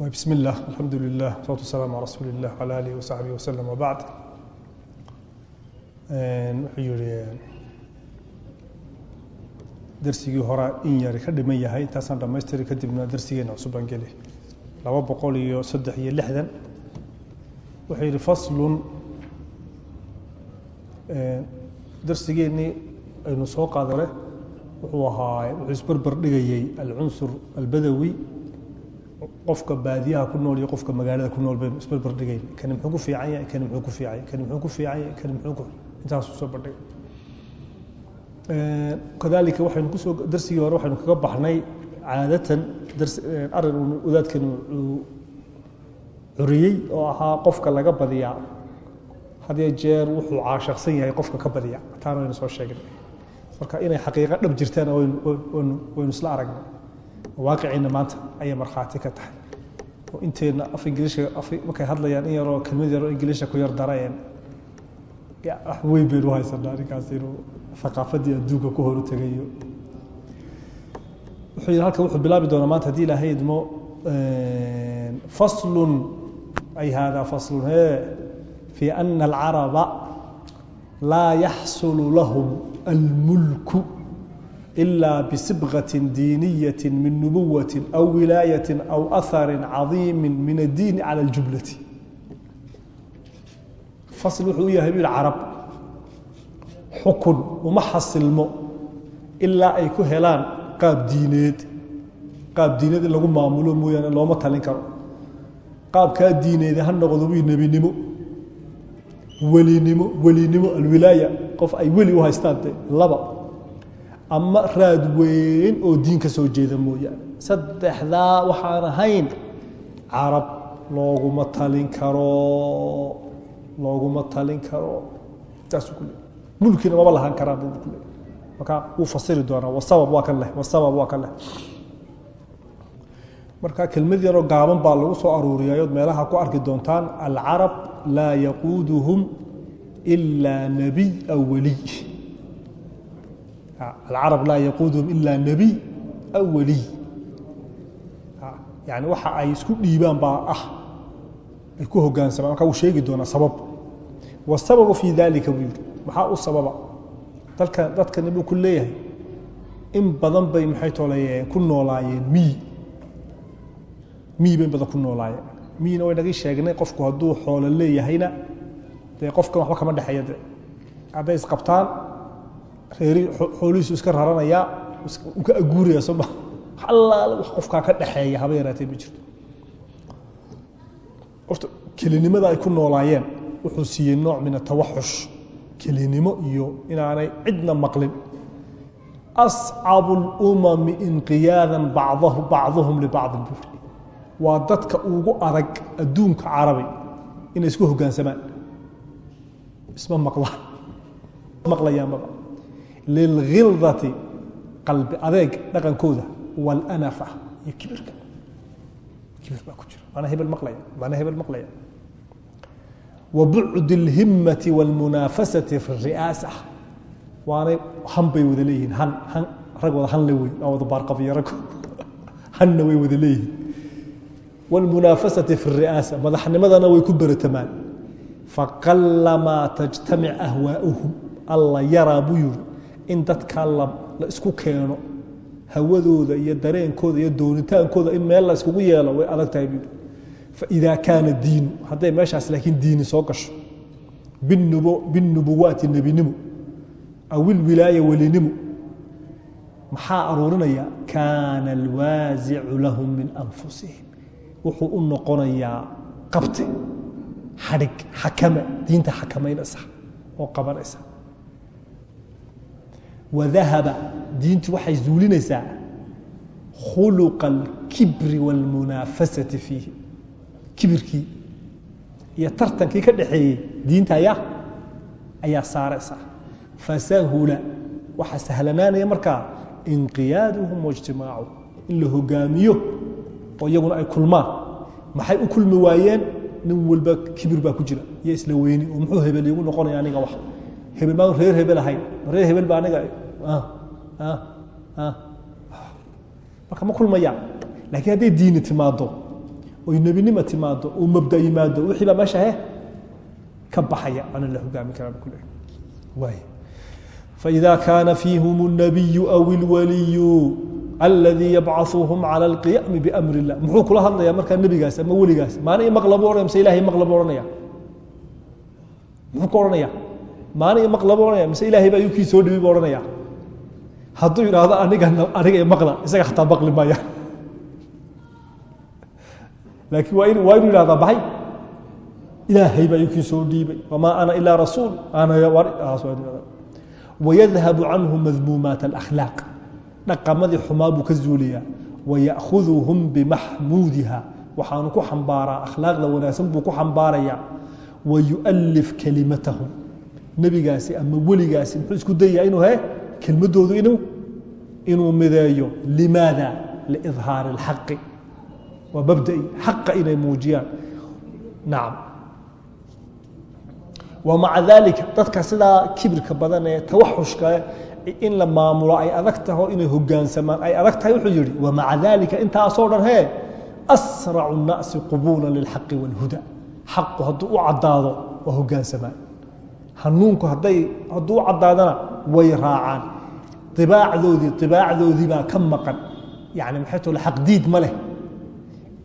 بسم الله الحمد لله والصلاة والسلام على رسول الله وعلى آله وصحبه وسلم وبعد wuxuu yihi darsigii hore in yari ka dhiman yahay intaasaan dhamaystiri kadibna darsigeena cusubaan geli laba boqol iyo saddex iyo lixdan wuxuu yihi faslun darsigeennii aynu soo qaadane wuxuu ahaa wuxuu isberber dhigayey alcunsur albadawi qofka baadiyaha ku nool iyo qofka magaalada ku nool baynu isberber dhigayn kani muxuu ku fiican yahay kani muxuu ku fiican yahay kani muxuu ku fiican yahay kani muxuu ku intaasu soo bandhigay kadalika waxaynu ku soo darsigii hore waxaynu kaga baxnay caadatan dars arrin uu wadaadkani uu curiyey oo ahaa qofka laga badiyaa. Hadiyo jeer wuxuu caashaqsan yahay qofka ka badiya taana waynu soo sheegnay. Marka inay xaqiiqo dhab jirtaan waynu waynu waynu isla aragnay waaqiciina maanta ayay markhaati ka tahay. Oo inteenna af ingiliishka markay hadlayaan in yaroo kelmad yaroo ingiliishka ku yar dareen wax weyn baynu haysanaa arrinkaas inuu thaqaafaddii adduunka ku horu tegayo wuxuu yidhi halka wuxuu bilaabi doonaa maanta haddii ilaahay idmo faslun. Ay haadaa faslun he fi ana alcaraba laa yaxsulu lahum almulku إلا بصبغة دينية من نبوة أو ولاية أو أثر عظيم من الدين على الجملة فصل wuxuu u yahay bu carab xukun uma xasilmo ilaa ay ku helaan qaab diineed qaab diineed in lagu maamulo mooyaane looma talin karo qaabkaa diineede ha noqdo wi nebinimo welinimo welinimo alwilaaya qof ay weli u haystaan de laba ama raad weyn oo diin ka soo jeeda mooyaane. Saddexdaa waxaan ahayn carab looguma talin karo looguma talin karo. Saasuu ku leey mulkina maba lahaan karaan buu ku marka wuu fasiri doonaa wasabab waa kan leh wasabab waa kan leh. Marka kelmad yaroo gaaban baa lagu soo aruuriyayood meelaha ku arki doontaan alcarab laa yaquuduhum ilaa nebiy aw waliy alcarab laa yaquuduhum ilaa nebiy aw waliy yani waxa ay isku dhiibaan baa ah. Ay ku hogaansamaan marka wuu sheegi doonaa sabab. Wasababu fii dalika buu yihi maxaa u sababa. Dalka dadkani buu ku leeyahay in badan bay maxay tolayeen ku noolaayeen miyi miyi bay in badan ku noolaayeen. Miyina way nagii sheegnay qofku hadduu xoolo leeyahayna dee qofkan waxba reeri xoolihiisu iska raranayaa u ka aguuraya soo ma allaale wax qofkaa ka dhexeeya haba yaraatee ma jirto. Horta kelinimada ay ku noolaayeen wuxuu siiyey nooc min atawaxush kelinimo iyo inaanay cidna maqlin. Ascabu اlumami inqiyaadan bacduhum libacdin buuri waa dadka ugu adag adduunka carabi inay isku hogaansamaan. Isma maqlaan. Maqlayaanbaba lilkhildati qalbi adeeg dhaqankooda wاlanafa iyo kibirka kibir baa ku jira maana hebel maqlaya maana hebel maqlaya wabucd اlhimati wاlmunaafasati fi الri'aasa waanay han bay wada leeyihiin han han rag wada han le wey waa wada baarqabiyo rag hanna way wada leeyihiin wاlmunaafasati fi الri'aasa madaxnimadana way ku beratamaan faqalamaa tajtamic ahwaa'uhum alla yaraa buu yiri in dadkaa la isku keeno hawadooda iyo dareenkooda iyo doonitaankooda in meel la iskugu yeelo way adag tahay buu faida kaana diinu hadday meeshaas laakiin diini soo gasho binubuwaati nebinimo aw ilwilaaya welinimo maxaa aruurinaya kaana alwaasicu lahum min anfusihim. Wuxuu u noqonayaa qabte xadhig xakame diinta xakamaynaysa oo qabanaysa wadahaba diintu waxay zuulinaysaa khuluqa alkibri wاlmunaafasati fiihi. Kibirkii iyo tartankii ka dhaxeeyey diinta ayaa ayaa saaraysa fasahula waxaa sahlanaanaya markaa inqiyaaduhum waijtimaacuhum in la hogaamiyo oo iyaguna ay kulmaan. Maxay u kulmi waayeen? Nin walba kibir baa ku jira. Iyo isla weyni oo muxuu hebel iigu noqonaya aniga wax? Hebel maa reer hebel ahayn. Reer hebel baa aniga marka ma kulmayaan laakiin hadday diini timaado oy nebinima timaado uu mabda yimaado wixii baa meesha he ka baxaya ana la hogaamin karaa bu ku leeyahy waay faإida kaana fiihum الnabiyu aw اlwaliyu aladii yabcaثuhum calى اlqiyaami bamri الlah muxuu kula hadlaya markaa nebigaas ama weligaas maalin maqla bu ohanaya mise ilahay maqla bu ohanaya muxuu ka ohanaya maalin maqla bu ohanaya mise ilahay baa yukii soo dhibi bu ohanaya hadduu yidhaahdo aniga aniga maqla isaga xataa maqli maya laakiin waa waa inuu yihahdaa baxay ilaahay baa yukii soo dhiibay wamaa ana ilaa rasuul. Wayadhabu canhu madmuumaat alakhlaaq. Dhaqamadii xumaa buu ka zuuliyaa. Waya'khuduhum bimaxmuudiha waxaanu ku xambaaraa akhlaaqda wanaagsan buu ku xambaarayaa. Wayu'alif kelimatahum nebigaasi ama weligaasi muxuu isku dayayaa inuu he kelmadoodu inuu inuu mideeyo limaada liidhaari اlxaqi waa mabda'i xaqa inay muujiyaan nacam wmaca dalika dadka sidaa kibirka badan ee tawaxushka in la maamulo ay adag taho inay hogaansamaan ay adag tahay wuxuu yihi wamaca dalika intaasoo dhan hee asracu الnasi qubuula lilxaqi wاlhuda xaqu hadduu u caddaado waa hogaansamaan hanuunku haday hadduu u caddaadana way raacaan ibaacdoodii ibaacdoodii baa ka maqan yani maxay tole xaqdiid ma leh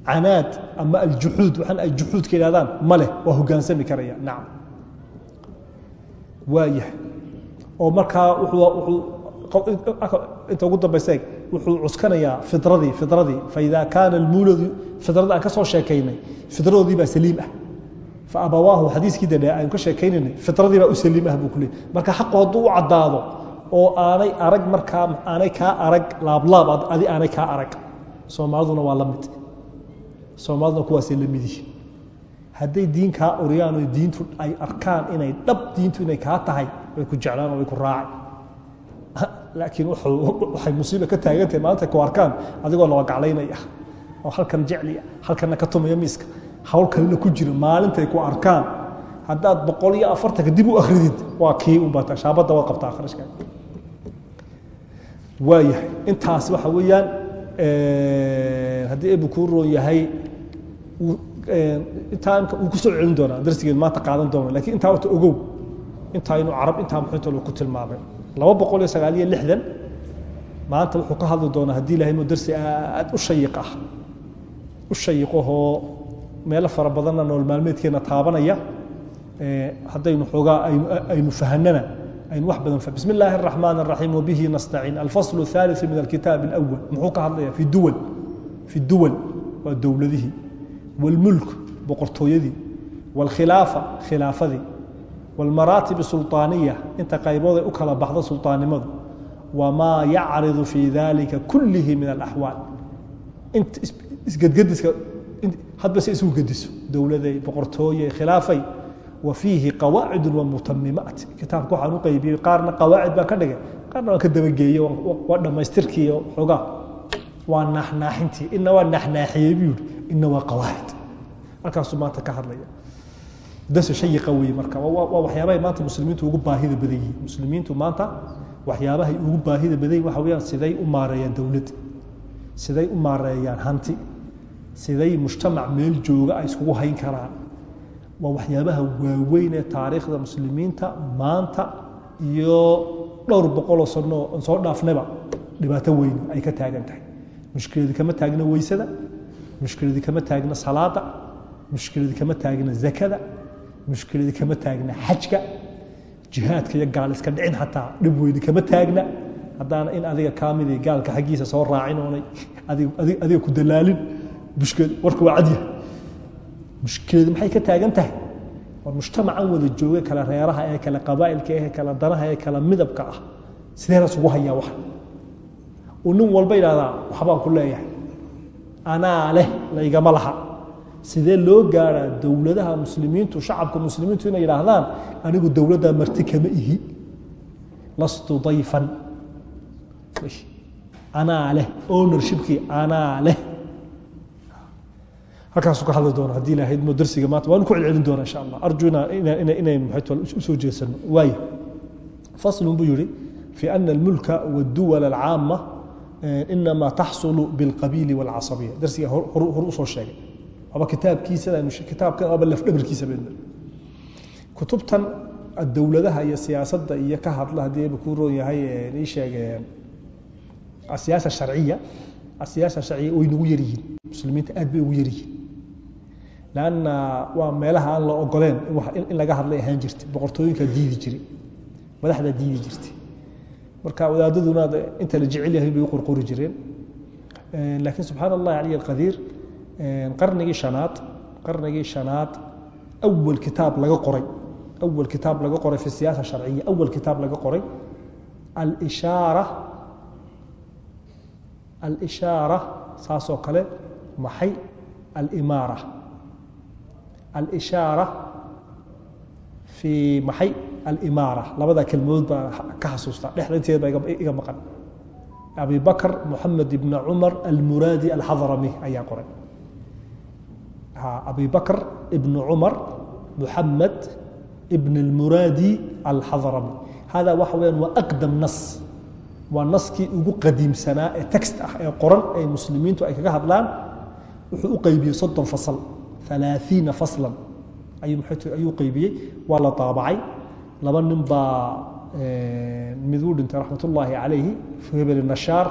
canaad ama aljuxuud waxaan ay juxuudka yihahdaan ma leh waa hogaansami karaya nacam waayahay oo markaa inta ugu dambaysa wuxuu cuskanayaa firadii firadii faida kaana almuuladu fidrada aan ka soo sheekaynay fidradoodii baa saliim ah faabawaahu xadiiskii dambe aynu ka sheekaynaynay firadii baa u saliim ah buu ku leey marka xaqu hadduu u caddaado oo aanay arag markaa aanay kaa arag laablaab adi aanay kaa arag. Soomaaliduna waa la mid. Soomaaliduna kuwaasay la mid yihiin. Hadday diin kaa oriyaan o diintu ay arkaan inay dhab diintu inay kaa tahay way ku jeclaan oo way ku raacay laakiin waxay musiiba ka taagantahay maalinta ku arkaan adigoo labagaclaynaya oo halkan jecliya halkanna ka tumaya miiska. Hawl kalena ku jira maalintay ku arkaan. Haddaad boqol iyo afartanka dib u akridid waa kii unbata shaabadda waa qabtaa kharashka waayahay. Intaas waxa weeyaan haddii ebu kuu roon yahay intaa wuu ku soo celin doonaa. Darsigeed maanta qaadan doona laakiin intaa horta ogow. Intaa inuu carab intaa muxuuta ku tilmaamay. Laba boqol iyo sagaal iyo lixdan maanta wuxuu ka hadli doonaa haddii ilahay inuu darsi aad u shayiq ah. U shayiqahoo meelo fara badanna nool maalmeedkeena taabanaya. Haddaynu xoogaa aynu fahanana aynu wax badan bismi illaahi الraxmaan الraxiim wabihi nastaciin alfasl الثaaliث min alkitaab اlأwal muxuu ka hadlaya fi duwal fi duwal waa dowladihii wاlmulk boqortooyadii wاlkhilaafa khilaafadii wاlmaraatib الsulطaaniya inta qaybooday u kala baxda sulطaannimadu wamaa yacridu fi dalika kulihi min alaxwaal int isgedgediska hadba se isugu gediso dowladay boqortooye khilaafay wa fiihi qawaacid wamutamimaat kitaabka waxaan u qaybiyey qaarna qawaacid baan ka dhigay qaarna waan ka dabageeye waa dhammaystirkii xoogaa waa naaxnaaxintii ina waa naaxnaaxiyey buu yihi ina waa qawaacid. Halkaasuu maanta ka hadlaya. Darsi shayiqa weeye marka waa waxyaabahay maanta muslimiintu ugu baahida badan yihiin. Muslimiintu maanta waxyaabahay ugu baahida badan yihiin waxa weyaan siday u maareeyaan dowlad siday u maareeyaan hanti siday mujtamac meel jooga ay iskugu hayn karaan waa waxyaabaha waaweyn ee taariikhda muslimiinta maanta iyo dhowr boqoloo sano on soo dhaafnaba dhibaato weyn ay ka taagan tahay. Mushkiladii kama taagna weysada mushkiladii kama taagna salaada mushkiladii kama taagna zakada mushkiladii kama taagna xajka jihaadka iyo gaal iska dhicin xataa dhib weyni kama taagna. Haddaana in adiga kaamidii gaalka xaggiisa soo raacin oonay adiga ku dalaalin warka waa cadya mushkiladi maxay ka taagan tahay? Waa mujtamacan wada jooga kala reeraha ee kala qabaa'ilka ee kala danaha ee kala midabka ah. Sideena isugu hayaa wax? Uu nin walba yidhahdaa waxbaan ku leeyahay. Anaa leh laygama laha. Sidee loo gaaraa dowladaha muslimiintu shacabka muslimiintu inay yidhaahdaan anigu dowladdaa marti kama ihi. Lastu dayfan. Anaa leh ownershipkii anaa leh halkaasuu ka hadli doona haddii ilahayd mo darsiga maanta waanu ku celcelin doona insha allah. Arju inaynu maxaytu u soo jeesano waayo. Faslun buu yihi fi ana almulka waduwal alcaama inama taxsulu bilqabiili walcasabiya darsiga hor u soo sheegay. Waaba kitaabkiisa kitaabkan waaba lafdhabarkiisa kutubtan dowladaha iyo siyaasadda iyo ka hadla haddii ba kuu roon yahay ii sheegeen asiyaasa sharciya asiyaasa sharciya way nagu yaryihiin muslimiinta aad bay ugu yaryihiin lanna waa meelaha aan la ogoleen in laga hadlay ahaan jirtay. Boqortooyinkaa diidi jiray madaxdaa diidi jirtay. Marka wadaadaduna inta la jecel yahay bay u qorqori jireen. Laakiin subxaan allahi caliy alqadiir qarnigii shanaad qarnigii shanaad awal kitaab laga qoray. Awal kitaab laga qoray fi siyaasa sharciya awal kitaab laga qoray. Alishaara alishaara saasoo kale maxay alimaara alishaara fi maxay alimaara labada kelmadood baa ka xasuusta dhexda inteed baa iga maqan abi bakr moxamed ibn cumar almuraadi alxadrami ayaa qoray abi bakr ibn cumar moxamed ibn almuraadi alxadrami hada waxa weyaan waa aqdam nas waa naskii ugu qadiimsanaa ee text ah ee qoran ay muslimiintu ay kaga hadlaan. Wuxuu u qaybiyey soddon fasal alaaiina faslan. Ayuu qaybiyey. Waa la taabacay laba nin baa mid uu dhintay raxmatullaahi calayhi hebel nashaar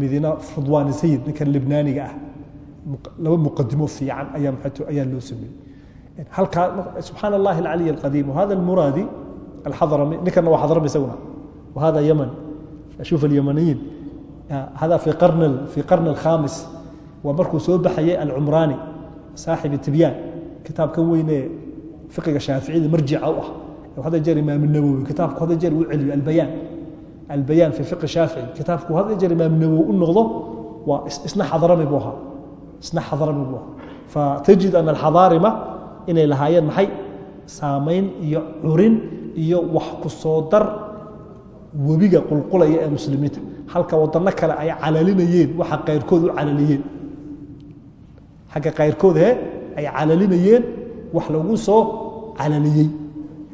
midina fudwaan sayid ninkan libnaaniga ah. Laba muqadimo fiican ayaa ayaa loo sameeyey. Halkaa subxaan allahi alcaliy alqadiim wahada almuraadi alxadrami ninkana waa xadrami isaguna. Wahada yaman ashuf alyamaniyiin hada fi qarn alkhamis waa markuu soo baxayay alcumraani saaxib tibyaan kitaabkan weyne fiqiga shaaficida marjica u ah hada jeer imaam nawowi kitaabku hada jeer uu celiyo albayaan albayaan fi fiqi shaafici kitaabku hada jeer imaam nawowi u noqdo waa isna xadrami buu ahaa isna xadrami buu ahaa fatajid ana alxadaarima inay lahaayeen maxay saamayn iyo curin iyo wax ku soo dar webiga qulqulaya ee muslimiinta halka wadano kale ay calalinayeen waxa qayrkood u calaliyeen xagga kayrkooda he ay calalinayeen wax lagu soo calaliyey.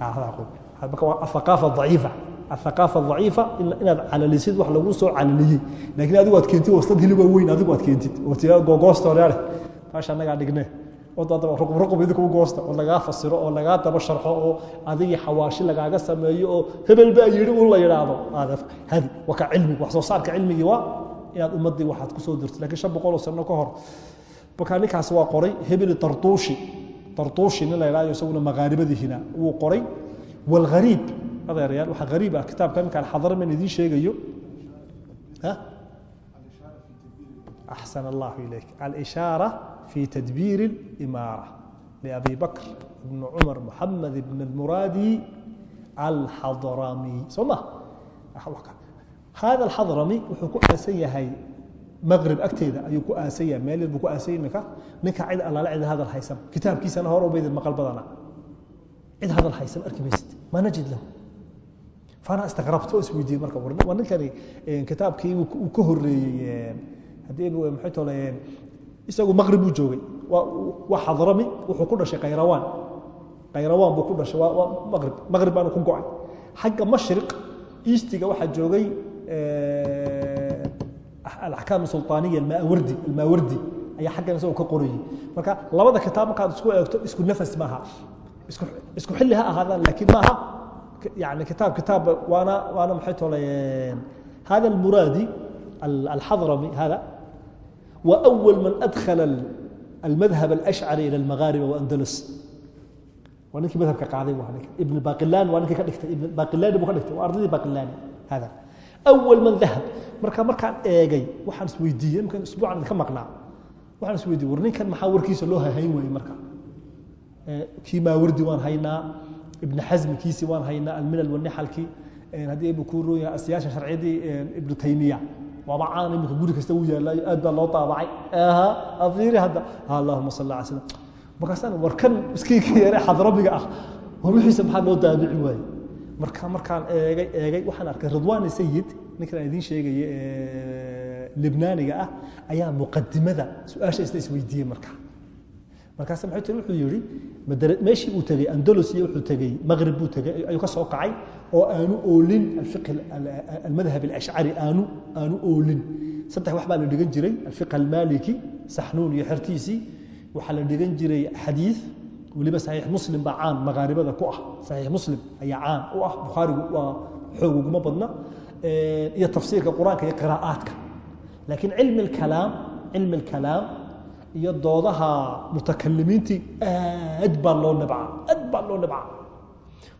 Aaqaafa aciifa athaqaafa daciifa. Inaad calalisid wax lagu soo calaliyey. Laakiin adigu aad keentid wastad hiliba weyn adigu aad keentid. Oo tia gogoosta horeale maasha annagaa dhigne ruqub idinku goosta oo lagaa fasiro oo lagaa daba sharxo oo adigii xawaashi lagaaga sameeyo oo hebel baa yidhi un la yidhaahdo. Hadi waa ka cilmigi wax soo saarka cilmigii waa inaad ummaddii waxaad ku soo dirtid lakiin shan boqoloo sano ka hor markaa ninkaas waa qoray hebeli tartuushi. Tartuushi nin la yidhahdo isaguna maqaaribadiihina wuu qoray walghariib adeerayaal waxa hariib ah kitaabka iminkaan xadarman idiin sheegayo. Axsan allahu ilayk. Alishaara fi tadbiir اlimaara liabi bakr ibn cumar moxamed ibn almuraadi alxadrami soo ma hada alxadrami wuxuu ku aasan yahay maqrib agteeda ayuu ku aasan yahay meel buu ku aasan iminka ninka cid allaale cid hadal haysan kitaabkiisana hore ubaydid maqal badana cid hadal haysan arki maysid ma najid lahu fana istaqrabta oo isweydiiyey isagu maqrib buu joogay. Waa xadrami wuxuu ku dhashay khayrawaan khayrawaan buu ku dhashay waa maqrib maqrib baanu ku go'ay. Xagga mashriq eastiga waxaa joogay alaxkaam sulطaaniya almaawardi. Almaawardi ayaa xaggan isagoo ka qorayey marka labada kitaab markaad isku eegto isku nafas maaha isku xilli ha ahaadaan laakiin maaha yani kitaab kitaab waana waana maxay tolayeen hada almuraadi alxadrami hada وأول من أدخل المذهب الأشعري إلى المغاربة وأندلس ونك مذهب كقاعدي وهنك ابن باقلان ونك كدكت ابن باقلان ابو كدكت وأرضي باقلان هذا أول من ذهب مركا مركا إيجي وحن سويدية يمكن أسبوع عندك كم مقنع وحن سويدي ورني كان محاور كيس لوها هين وين مركا كيما وردي وان هينا ابن حزم كيسي وان هينا الملل والنحل كي هذه ابو كورو يا السياسة الشرعية ابن تيمية waaba caan iminka guri kasta uu yaalla aad baa loo daabacay. Aha afiiri hadda. Allahuma salli ala sallam markaasaan war kan miskiinka yare xadrabiga ah. War wixiisa maxaa loo daabici waaye marka markaan eegay eegay waxaan arkay ridwaani sayid ninkan aan idiin sheegaya libnaaniga ah ayaa muqadimada su'aasha isla isweydiiyey marka markaas maxay tiri wuxuu yidhi meeshii uu tegey andalus iyo wuxuu tegey maqrib buu tegey ayuu ka soo kacay oo aanu oolin alfiq almadhab alashcari aanu aanu oolin. Saddex wax baa la dhigan jiray alfiq almaliki saxnuun iyo xertiisii waxaa la dhigan jiray xadiid weliba saxiix muslim baa caan maqaaribada ku ah. Saxiix muslim ayaa caan u ah bukhaarigu waa xoog uguma badna. Iyo tafsiirka qur'aanka iyo qiraa'aadka. Laakiin cilmi alkalaam cilmi alkalaam iyo doodaha mutakalimiintii aad baa loo nabcaa aad baa loo nabcaa.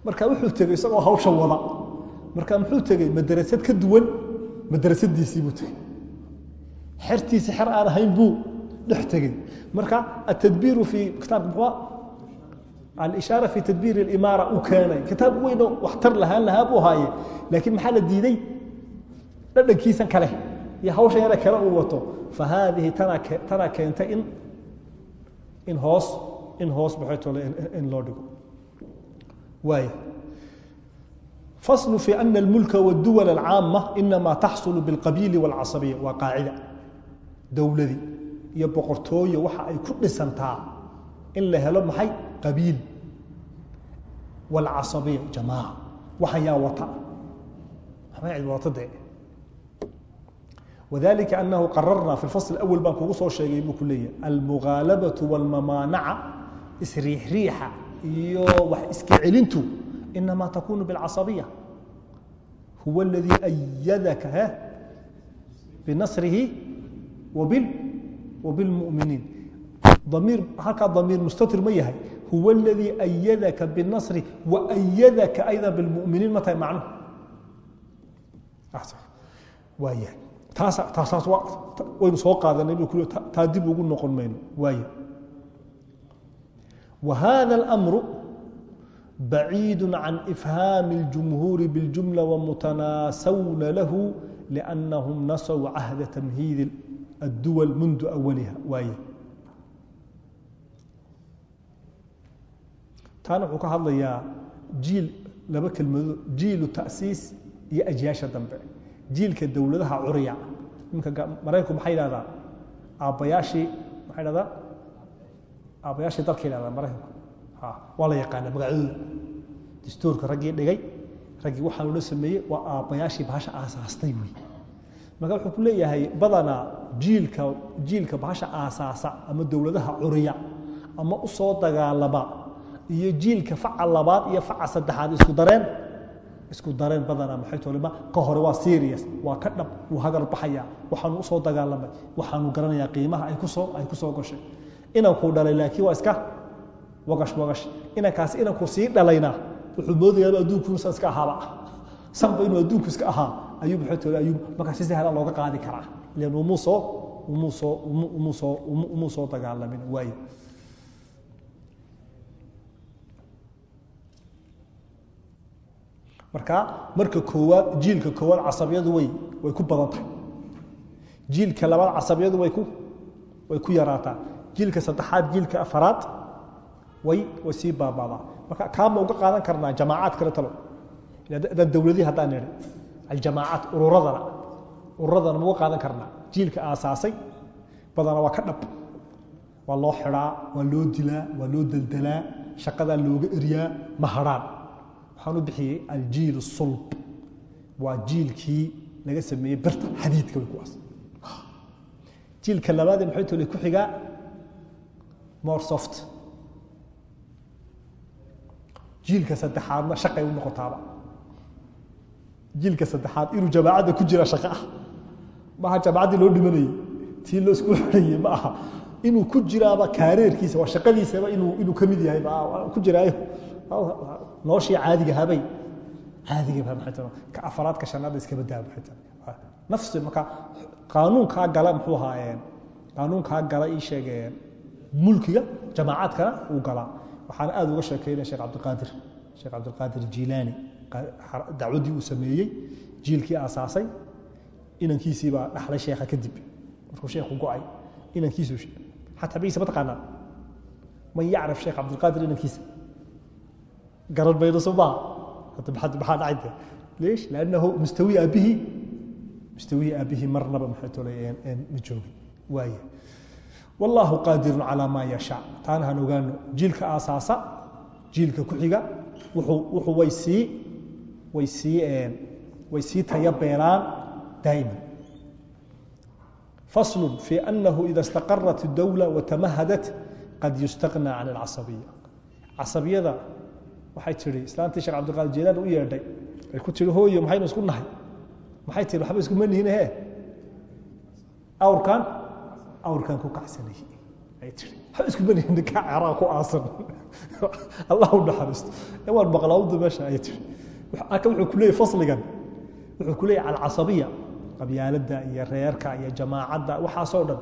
Marka wuxuu tegey isagoo hawsha wada. Marka muxuu tegey madrasad ka duwan madrasadiisii buu tegey xertiisi xer aan ahayn buu dhex tegey marka atadbiiru fi kitaabka muxuu alishaara fi tadbiir alimaara uu keenay. Kitaab weynoo waxtar lahaan lahaa buu haaye laakiin maxaa la diiday? Dhadhankiisan kale iyo hawshan yare kale uu wato fa haadihi tanaa keentay in in hoos in hoos baxaytole in loo dhigo. Waaya faslu fi ana almulka waduwal alcaama inama taxsulu bilqabiili walcasabiya waa qaacida. Dowladii iyo boqortooye waxa ay ku dhisantaa in la helo maxay? Qabiil. Walcasabiya jamaaca waxayaa wata. Maxbay cid wata dee wadalika anahu qararna fi fasl awal baan kugu soo sheegay buu ku leeyahay almughaalabatu walmamaanaca isriixriixa iyo wax iska celintu inama aladii ayadaka he binasrihi wabil wabilmuminiin damiir halkaa damiir mustatir ma yahay huwa aladii ayadaka binasri waayadaka ayda bilmuminiin ma tahay macnuhu waa yahay waynu soo qaadanay buu ku taa dib ugu noqon mayno waaya وهذا الأمر بعيد عن إفهام الجمهور بالجملة ومتناسون له لأنهم نسوا عهد تمهيد الدول منذ أولها وايه taana wuxuu ka hadlayaa jiil laba kelmado jiilu ta'siis iyo ajyaasha dambe jiilka dowladaha iminka maraykanku maxay yidhahdaa aabbayaashii maxay yidhahdaa aabbayaashii dalka yidhahdaa maraykanku. Waa la yaqaana magacyadooda dastuurka raggii dhigay raggii waxaa loola sameeyey waa aabbayaashii bahasha aasaastay wey. Marka wuxuu ku leeyahay badanaa jiilka jiilka bahasha aasaasa ama dowladaha curiya ama u soo dagaalama iyo jiilka faca labaad iyo faca saddexaad isku dareen isku dareen maxay tolema ka hore waa serious waa ka dhab wuu hagar baxaya. Waxaanu u soo dagaalamay waxaanu garanayaa qiimaha ay ku soo ay ku soo gashay. Inankuu dhalay laakiin waa iska wagash wagash. Inankaasi inankuu sii dhalayna wuxuu moodayaa adduunkuusa iska ahaaba sanba inuu adduunku iska ahaa ayuu maxay tole ayuu markaa si sahla looga qaadi karaa. Ilan umuu soo umuu soo umuu soo umuu soo dagaalamin waayo marka marka koowaad jiilka koowaad casabiyadu way way ku badan tahay jiilka labaad casabiyadu way ku way ku yaraataa jiilka saddexaad jiilka afaraad way way sii baabaadaa marka kaama uga qaadan karnaa jamaacaad kale talo haddaan dowladii haddaan nidhi aljamaacaat ururadana ururadana ma uga qaadan karnaa jiilka aasaasay badana waa ka dhab waa loo xidhaa waa loo dilaa waa loo deldelaa shaqadaa looga eryaa ma hadhaan waxaan u bixiyey aljiil sulb. Waa jiilkii laga sameeyey birta xadiidka way kuwaas jiilka labaadee maxay tole ku xigaa more soft. Jiilka saddexaadna shaqay u noqotaaba. Jiilka saddexaad inuu jamaacadda ku jira shaqo ah. Maaha jamaacaddii loo dhimanayey. Tii loo isku xidhayey ma aha. Inuu ku jiraaba kaareerkiisa waa shaqadiisaba inuu inuu ka mid yahay ku jiraayo noloshii caadiga habay caadiga ba maxay tahay ka afaraad ka shanaad iska badaa maxay tahay nafsi marka qaanuunkaa gala muxuu ahaayeen qaanuunkaa gala ii sheegeen. Mulkiga jamaacadkana uu galaa waxaan aad uga sheekeynaya sheekh cabdiqaadir sheekh cabdiqaadir jiilaani. Dacwaddii uu sameeyey jiilkii aasaasay inankiisii baa dhaxlay sheekha kadib. Markuu sheekhu go'ay inankiisu xataa bigiisa ma taqaanaa? Man yacrif sheekh cabdiqaadir inankiisa garan mayno somaa maaa dhacayde leesh lannahu mustawi aabbihii mustawi aabbihii marnaba maxaa tolay ma joogin waaya wallaahu qaadiru calaa maa yashaa taana han ogaano jiilka aasaasa jiilka ku xiga wuxuu way sii way sii way sii taya beeraan daa'iman faslu fi annahu ida istaqarat dowla watamahadat qad yustagnaa can alcasabiya casabiyada waxay tihi islaantii sheekh cabdiqaadir jeylaan u yeedhay. Ay ku tihi hooyo maxaynu isku nahay? Maxay tihi waxba iskuma nihin he awrkan awrkan ku kacsanay ay tihi waxba iskuma nihin ninkaa ceraa ku aasan. Allah u naxariisto waan maqlaawdu meesha ay tihi aka wuxuu ku leeyahy fasligan wuxuu ku leeyahy alcasabiya qabyaaladda iyo reerka iyo jamaacadda waxaasoo dhan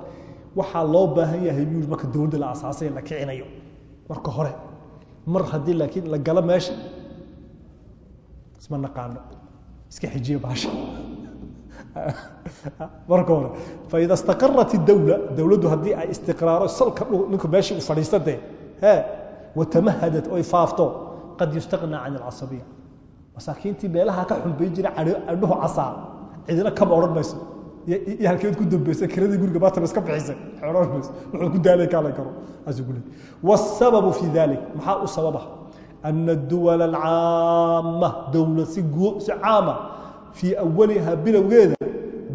waxaa loo baahan yahay buu marka dowladda la asaasay la kicinayo. Marka hore mar haddii laakiin la galo meesha isma naqaano iska xijiye baasha. Marka hore faida istaqarat idowla dowladdu haddii ay istiqraaro salka ninku meeshii u fadhiista dee he watamahadat oy faafto qad yustaqnaa can alcasabiya masaakiintii meelaha ka xunbay jira adhuhu casaa cidina kama odhan mayso iyo halkeed ku dambaysa kiradii guriga baatan iska bixisay? Xeroonayso wuxuu ku daalay kaalay karo. Asu ku leey wasababu fi dalik maxaa u sababa? Ana duwala alcaama dowlad si guo si caama fii awaliha bilowgeeda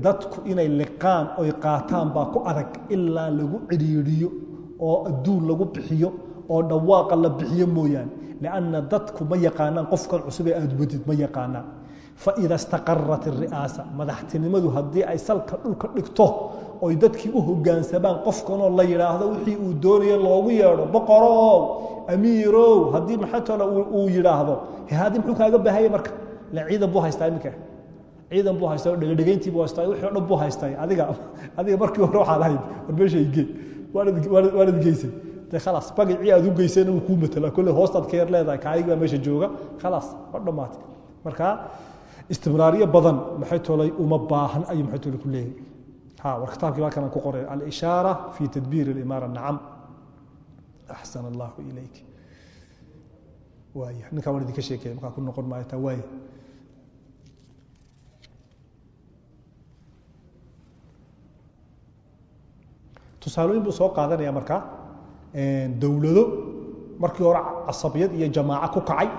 dadku inay liqaan oy qaataan baa ku adag ilaa lagu cidhiidhiyo oo adduun lagu bixiyo oo dhawaaqa la bixiyo mooyaane. Lianna dadku ma yaqaanaan qofkan cusub ee aada wadid ma yaqaanaan faida istaqarat الri'aasa madaxtinimadu haddii ay salka dhulka dhigto oy dadkii u hogaansamaan qofkanoo la yidhaahdo wixii uu doonaya loogu yeedho boqorow amiirow haddii maxatole uu yidhaahdo hadi muxuu kaaga baahaya marka? Ila ciidan buu haystaa iminka ciidan buu haystaa dhegdhegeyntii buu haystaa wixii o dhan buu haystaa adiga adiga markii hore waxaad ahayd war meesha igee waanad geysay. De khalaas bagicii aad u geysayna uu kuu matala. Kolle hoostaad ka yar leedahay kaayigi baa meesha jooga. Khalaas waa dhammaatay marka istimraariyo badan maxay tolay uma baahan ayuu maxay tolay ku leeyahay. Ha war kitaabkii baa kanan ku qoray alishaara fi tadbiir alimaara nacam axsan allahu ilayk. Waaya ninkaa waan idinka sheekaya markaa ku noqon maayo taa waaya tusaalooyin buu soo qaadanaya markaa dowlado markii hore casabiyad iyo jamaaco ku kacay.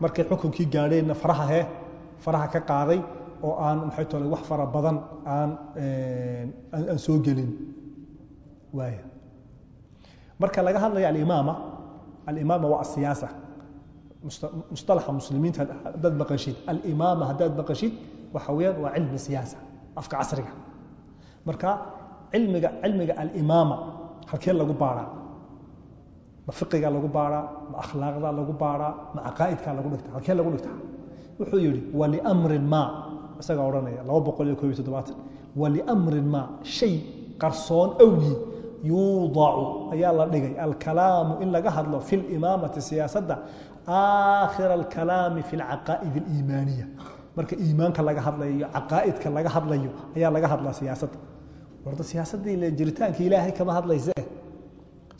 Markay xukunkii gaadheenna faraha hee faraha ka qaaday oo aan maxay tole wax fara badan aan aan soo gelin. Waaya marka laga hadlayo alimaama alimaama waa asiyaasa mustalaxa muslimiinta haddaad maqashid alimaama haddaad maqashid waxa weeyaan waa cilmi siyaasa afka casriga. Marka cilmiga cilmiga alimaama halkee lagu baaraa? Ma fiqiga lagu baaraa? Ma akhlaaqda lagu baaraa? Ma caqaa'idka lagu dhigta halkee lagu dhigtaa wuxuu yihi walimrin ma. Isagaa odhanaya laba boqol iyo koob iyo toddobaatan. Walimrin ma. Shay qarsoon awgii yuudacu ayaa la dhigay. Alkalaamu in laga hadlo fi limaamati siyaasadda aakhira alkalaami fi alcaqaa'id aliimaaniya. Marka iimaanka laga hadlayo caqaa'idka laga hadlayo ayaa laga hadlaa siyaasadda. Warda siyaasaddii ile jiritaanka ilaahay kama hadlayse?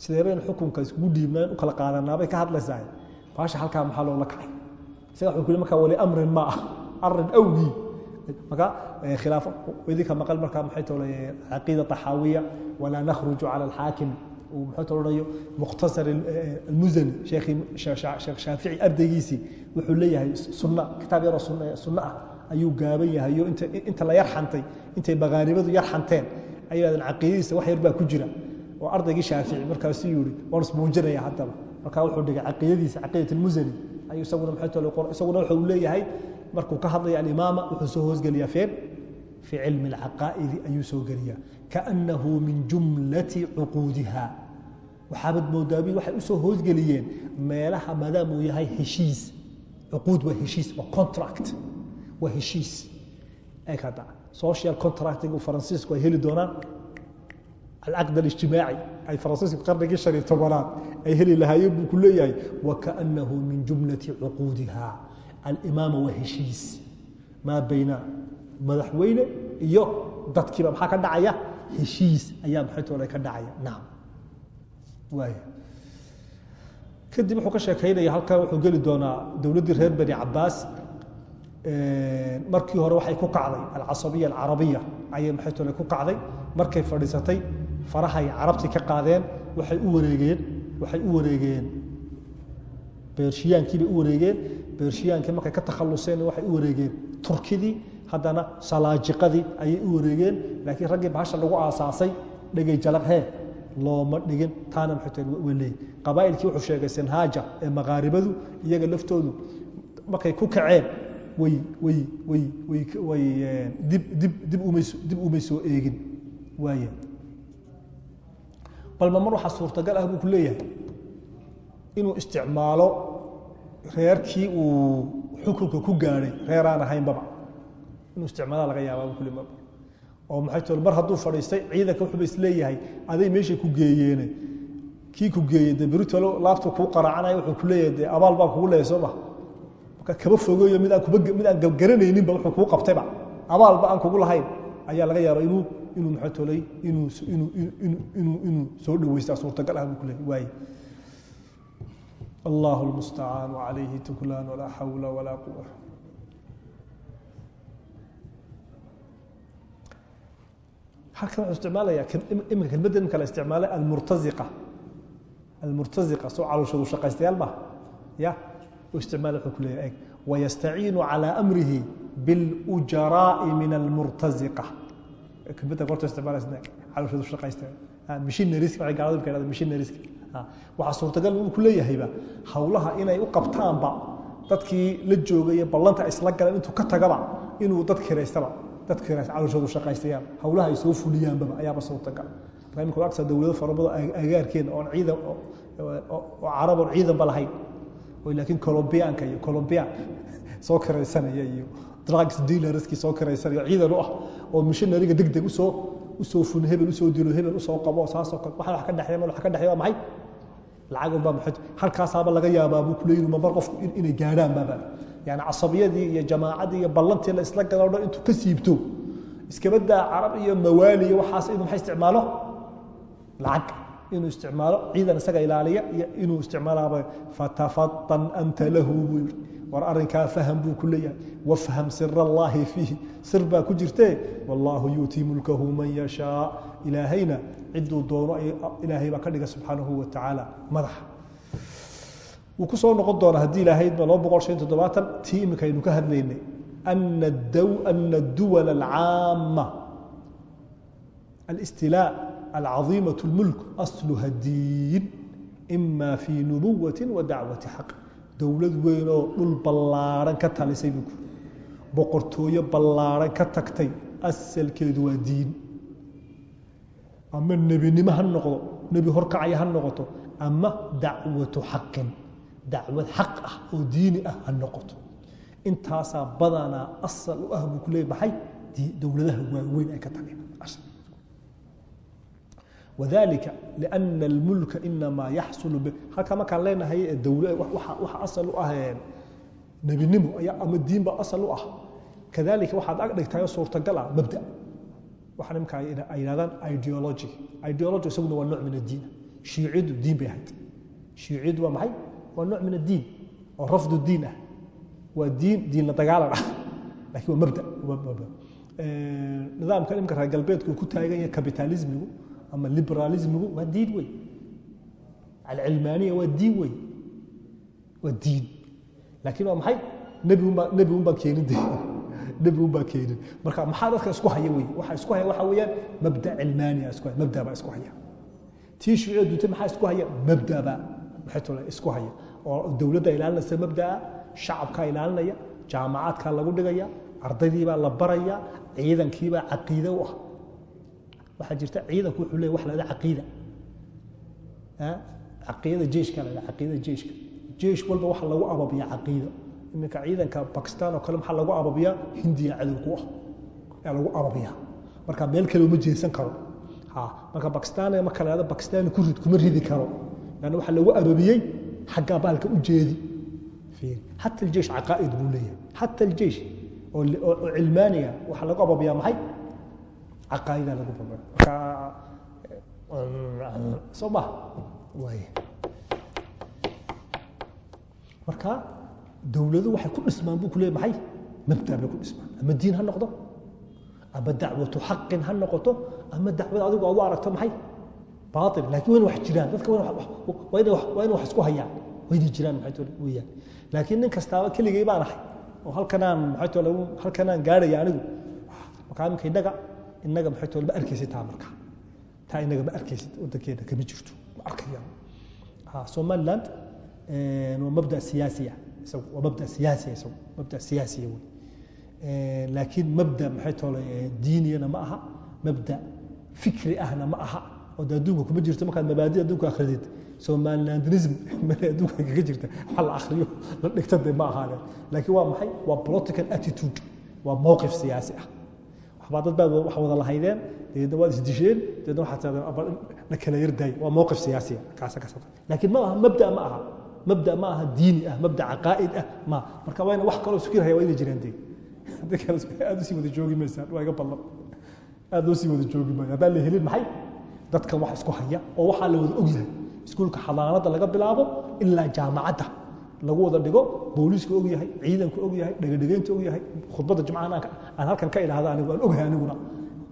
Sidee baynu xukunka iskugu dhiibnaa in u kala qaadanaabay ka hadlaysaa baasha halkaa maxaa loola kacay isaga wuxuu ku yidhi markaa wali amrin ma ah arrin awgii marka khilaafo idinka maqal markaa maxay tolay caqiida taxaawiya walaa nakhruju cala alxaakim. Uu muxuu tolanayo mukhtasar almuzani sheekhi sheekh shaafici ardaygiisii wuxuu leeyahay sunna kitaab yaroo sunna ah ayuu gaaban yahay iyo inta la yar intay baqaanimadu yar xanteen. Caqiidadiisa wax yar baa ku jira. Oo ardaygii shaafici markaasuu yihi waan ismuujinaya haddaba. Markaa wuxuu dhigay caqiidadiisa caqiidat almuzani ayuu isaguna maxay tolay isaguna wuxuu leeyahay markuu ka hadlaya alimaama wuxuu soo hoosgeliyaa feen fi cilmi alcaqaa'idi ayuu soo geliyaa. Kaannahu min jumlati cuquudiha. Waxaabad moodaabi waxay u soo hoosgeliyeen meelaha maadaamuu yahay heshiis. Cuquud waa heshiis waa contract. Waa heshiis. Social contractigu faransiisku ay heli doonaan alcaqd alijtimaaci ay faransiisku qarnigii shan iyo tobanaad ay heli lahaayeen buu ku leeyahay wakaannahu min jumlati cuquudiha alimaama waa heshiis maa bayna madaxweyne iyo dadkiiba maxaa ka dhacaya heshiis ayaa maxay toole ka dhacaya waaya kadib wuxuu ka sheekaynaya halkan wuxuu geli doonaa dowladdii reer bani cabaas markii hore waxay ku kacday alcasabiya alcarabiya ayay maxay toole ku kacday markay fadhiisatay farahay carabtii ka qaadeen waxay u wareegeen waxay u wareegeen. Beershiyaankii bay u wareegeen beershiyaankii markay ka takhaluseen waxay u wareegeen. Turkidii haddana salaajiqadii ayay u wareegeen laakiin raggii bahasha lagu aasaasay dhegay jalaqhee looma dhigin taana leeyahy qabaa'ilkii wuxuu sheegay senhaaja ee maqaaribadu iyaga laftoodu markay ku kaceen way dib umay soo eegin. Waaya balma mar waxaa suurtagal ah buu ku leeyahay inuu isticmaalo reerkii uu xukunka ku gaadhay reeraan ahaynbaba. Inuu isticmaala laga ku leeyahay. Oo tahay mar hadduu fadhiistay ciidanka wuxuu is leeyahay aday meeshay ku geeyeene. Kii ku geeyey dee beritolo laabta kuu qaraacanaya wuxuu ku leeyahay dee abaal baa kugu leeyahay soo ma? Marka kaba fogeeyo mid aan kuba mid aan garanayninba wuxuu kuu qabtayba. Abaalba aan kugu lahayn ayaa laga yaaba inuu inuu matolay inuu soo dhaweysta suurtagal ah buu kuleey waaye allah mustacaan alayhi tuklaan walaa xawla walaa quwa halkan wuxuu isticmaalayaa iminka kelmadda imika la isticmaalay almurtaziqa. Almurtaziqa soo calooshoodu shaqaystayaal maaha ya u isticmaala wuxuu ku leeyahay. Eg wayastaciinu calaa amrihi bilujaraa'i min almurtaziqa kelmadda goorta isticmaalaysa calooshoodu shaqaystayaal mishinariska waxay gaaladu ka yidhahda mishinariska waxaa suurtagal uu ku leeyahayba hawlaha inay u qabtaanba dadkii la joogay ballanta isla galeen intuu ka tagaba inuu dad kiraystaba dad kiraysta calooshoodu shaqaystayaan hawlaha ay soo fuliyaanbaba ayaaba suurtagal. Marka imika aksa dowlado farabado agaarkeena oon ciidan oo carab oon ciidanba lahayn oo laakiin colombiyaanka iyo colombiyan soo kiraysanaya iyo drugs dealerskii soo kiraysanaya ciidan u ah oo missionariga deg deg u soo u soo fun hebel u soo dilo hebel u soo qabo saasoo kale. Waxa wax ka dhexeeya wax ka dhexeeya maxay? Lacag unbaa maxay? Halkaasaaba laga yaabaa buu kuleeyihi mamar qofku inay gaadhaan baaba. Yani casabiyadii iyo jamaacadii iyo ballantii la isla galo dhan intuu ka siibto. Iskabadaa carab iyo mawaali iyo waxaas inuu maxay isticmaalo? Lacag inuu isticmaalo. Ciidan isaga ilaaliya iyo inuu isticmaalaaba fatafatan anta lahu buu yidhi war arrinkaa faham buu ku leeyahay wafham sir allaahi fiihi sir baa ku jirtee wallaahu yuutii mulkahu man yashaa ilaahayna ciduu doono ilaahay baa ka dhiga subxaanahu wa tacaala madaxa wuu ku soo noqon doonaa haddii ilaahaydba laba boqol shan toddobaatan tii iminka aynu ka hadlaynay ana ana duwal alcaama الاستيلاء العظيمة الملك أصلها الدين إما في نبوة ودعوة حق dowlad weyn oo dhul ballaaran ka talisay buu kuri boqortooyo ballaaran ka tagtay asalkeedu waa diin. Ama nebinimo ha noqdo nebi horkacaya ha noqoto ama dacwatu xaqin. Dacwad xaq ah oo diini ah ha noqoto. Intaasaa badanaa asal u ah buu ku leeyay maxay dowladaha waaweyn ay ka tageen وذلك لأن الملك إنما يحصل به halka markaan leenahay dowla waxa asal u ah nebinimo ayaa ama diin ba asal u ah kadalika waxaad ag dhigtayo suurtagal ah mabda waxaa nimka ay yidhahdaan ideology ideology isaguna waa nooc min addiin shiiciyadu diin bay ahayd shiiciyadu waa maxay waa nooc min addiin oo rafdu diin ah waa diin diin la dagaalan ah laakiin waa mabda nidaamka imka reer galbeedku ku taagan yahay kapitalismigu ama liberalismigu waa diin wey. Alcilmaaniya waa diin wey. Waa diin laakiin waa maxay? Unbaa keenin de nebi unbaa keenin. Marka maxaa dadka isku haya wey? Waxa isku haya waxa weeyaan mabda cilmaaniya isku haya mabda baa isku haya. Tii shuuciya duntay maxaa isku haya? Mabda baa maxay tole isku haya. Oo dowladda ilaalinaysa mabdaa shacabkaa ilaalinaya jaamacaadkaa lagu dhigaya ardaydiibaa la baraya ciidankiibaa caqiide u ah waxaa jirta ciidanku wuxuu leeyahy wax la yidhaha caqiida. Caqiidada jeiska la yidhaha caqiidada jeiska jeish walba waxaa lagu ababiya caqiido iminka ciidanka bakistan oo kale maxaa lagu ababiyaa hindiya cadowku ah ee lagu ababiyaa. Marka meel kale uma jeesan karo. Ha marka bakistan ma kaleedo bakistan ku rid kuma ridi karo. Yani waxaa lagu ababiyey xaggaa baalka u jeedi. Xata aljeish caqaa'id buu leeyahay. Xata aljeish oo cilmaaniga waxaa lagu ababiyaa maxay? Caqaa'ida lagu ababiya marka soo ma waay marka dowladu waxay ku dhismaan buu ku leeyahay maxay mabda bay ku dhismaan. Ama diin ha noqdo? Ama dacwatu xaqin ha noqoto? Ama dacwad adigu aad u aragto maxay? Baatil. Laakiin wayna wax jiraan. Dadka waa inay waa inay wax isku hayaan. Waynay jiraan maxay tole weeyaan. Laakiin nin kastaaba keligay baan ahay. Oo halkanaan maxay tole halkanaan gaadhaya anigu. Markaa iminka innaga innaga maxay tole ma arkaysa taa marka? Taa inaga ma arkaysid wadankeena kama jirto ma arkayaan. Somaliland waa mabda siyaasiya isagu waa mabda siyaasiya isagu mabda siyaasiya wey. Laakiin mabda maxay tole diiniyana ma aha mabda fikri ahna ma aha. Oo de adduunka kuma jirto markaad mabaadi adduunka akhridid somalilandnism male adduunka kaga jirta waxa la akhriyo la dhigta de ma ahaaneen laakiin waa maxay? Waa political attitude waa mowqif siyaasi ah waxbaa dad baad wax wada lahaydeen deedna waad isdisheen deedna waxaad tiahdeen la kala yardaay waa mowqif siyaasiya kaasa kasata laakiin ma aha mabda ma aha mabda ma aha diini ah mabda caqaa'id ah ma marka waa ina wax kaloo fikirhaya waa ina jiraan dee. Haddii kale aad u sii wada joogi maysaan waa iga ballan. Aad loo sii wada joogi maayo haddaan la helin maxay? Dadkan wax isku haya oo waxaa la wada ogyahay iskuulka xadaanada laga bilaabo ilaa jaamacadda lagu wada dhigo booliisku og yahay ciidanku og yahay dhegadhegeyntu og yahay khudbadda jumcahan aan halkan ka idhaahda anigu waan ogahay aniguna.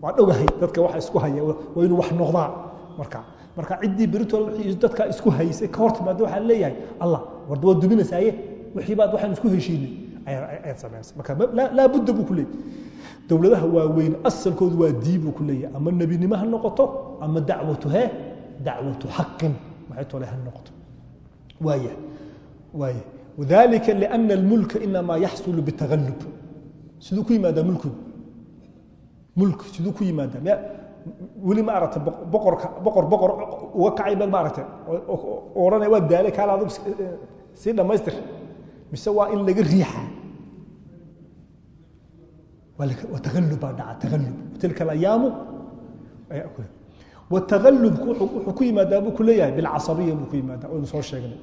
Waan ogahay dadka waxa isku haya waa inuu wax noqdaa. Marka marka ciddii wixii dadka isku haysay ka hor timaada waxaa leeyahay allah warda waad duminaysaaye wixii baad waxaan isku heshiinay. Ayaad samaysay marka laa budda buu ku leeyahay dowladaha waaweyn asalkoodu waa dii buu ku leeyahay ama nebinimo ha noqoto ama dacwatu hee? Dacwatu xaqin maxay tole ha noqoto. Waaya wadalika liana almulka inamaa yaxsulu bitagallub siduu ku yimaadaa mulkigu mulk siduu ku yimaadaa miya weli ma aragtay boqorka boqor boqor uga kacay bal ma aragtay odhanaya waa daalay kaala sii dhammaystir. Mise waa in laga riixa waa tagallub baa dhaca tagallub tilka alayaamu watagallubku wuxuu ku yimaadaa buu ku leeyahay bilcasabiya buu ku yimaadaa. Oynu soo sheegnay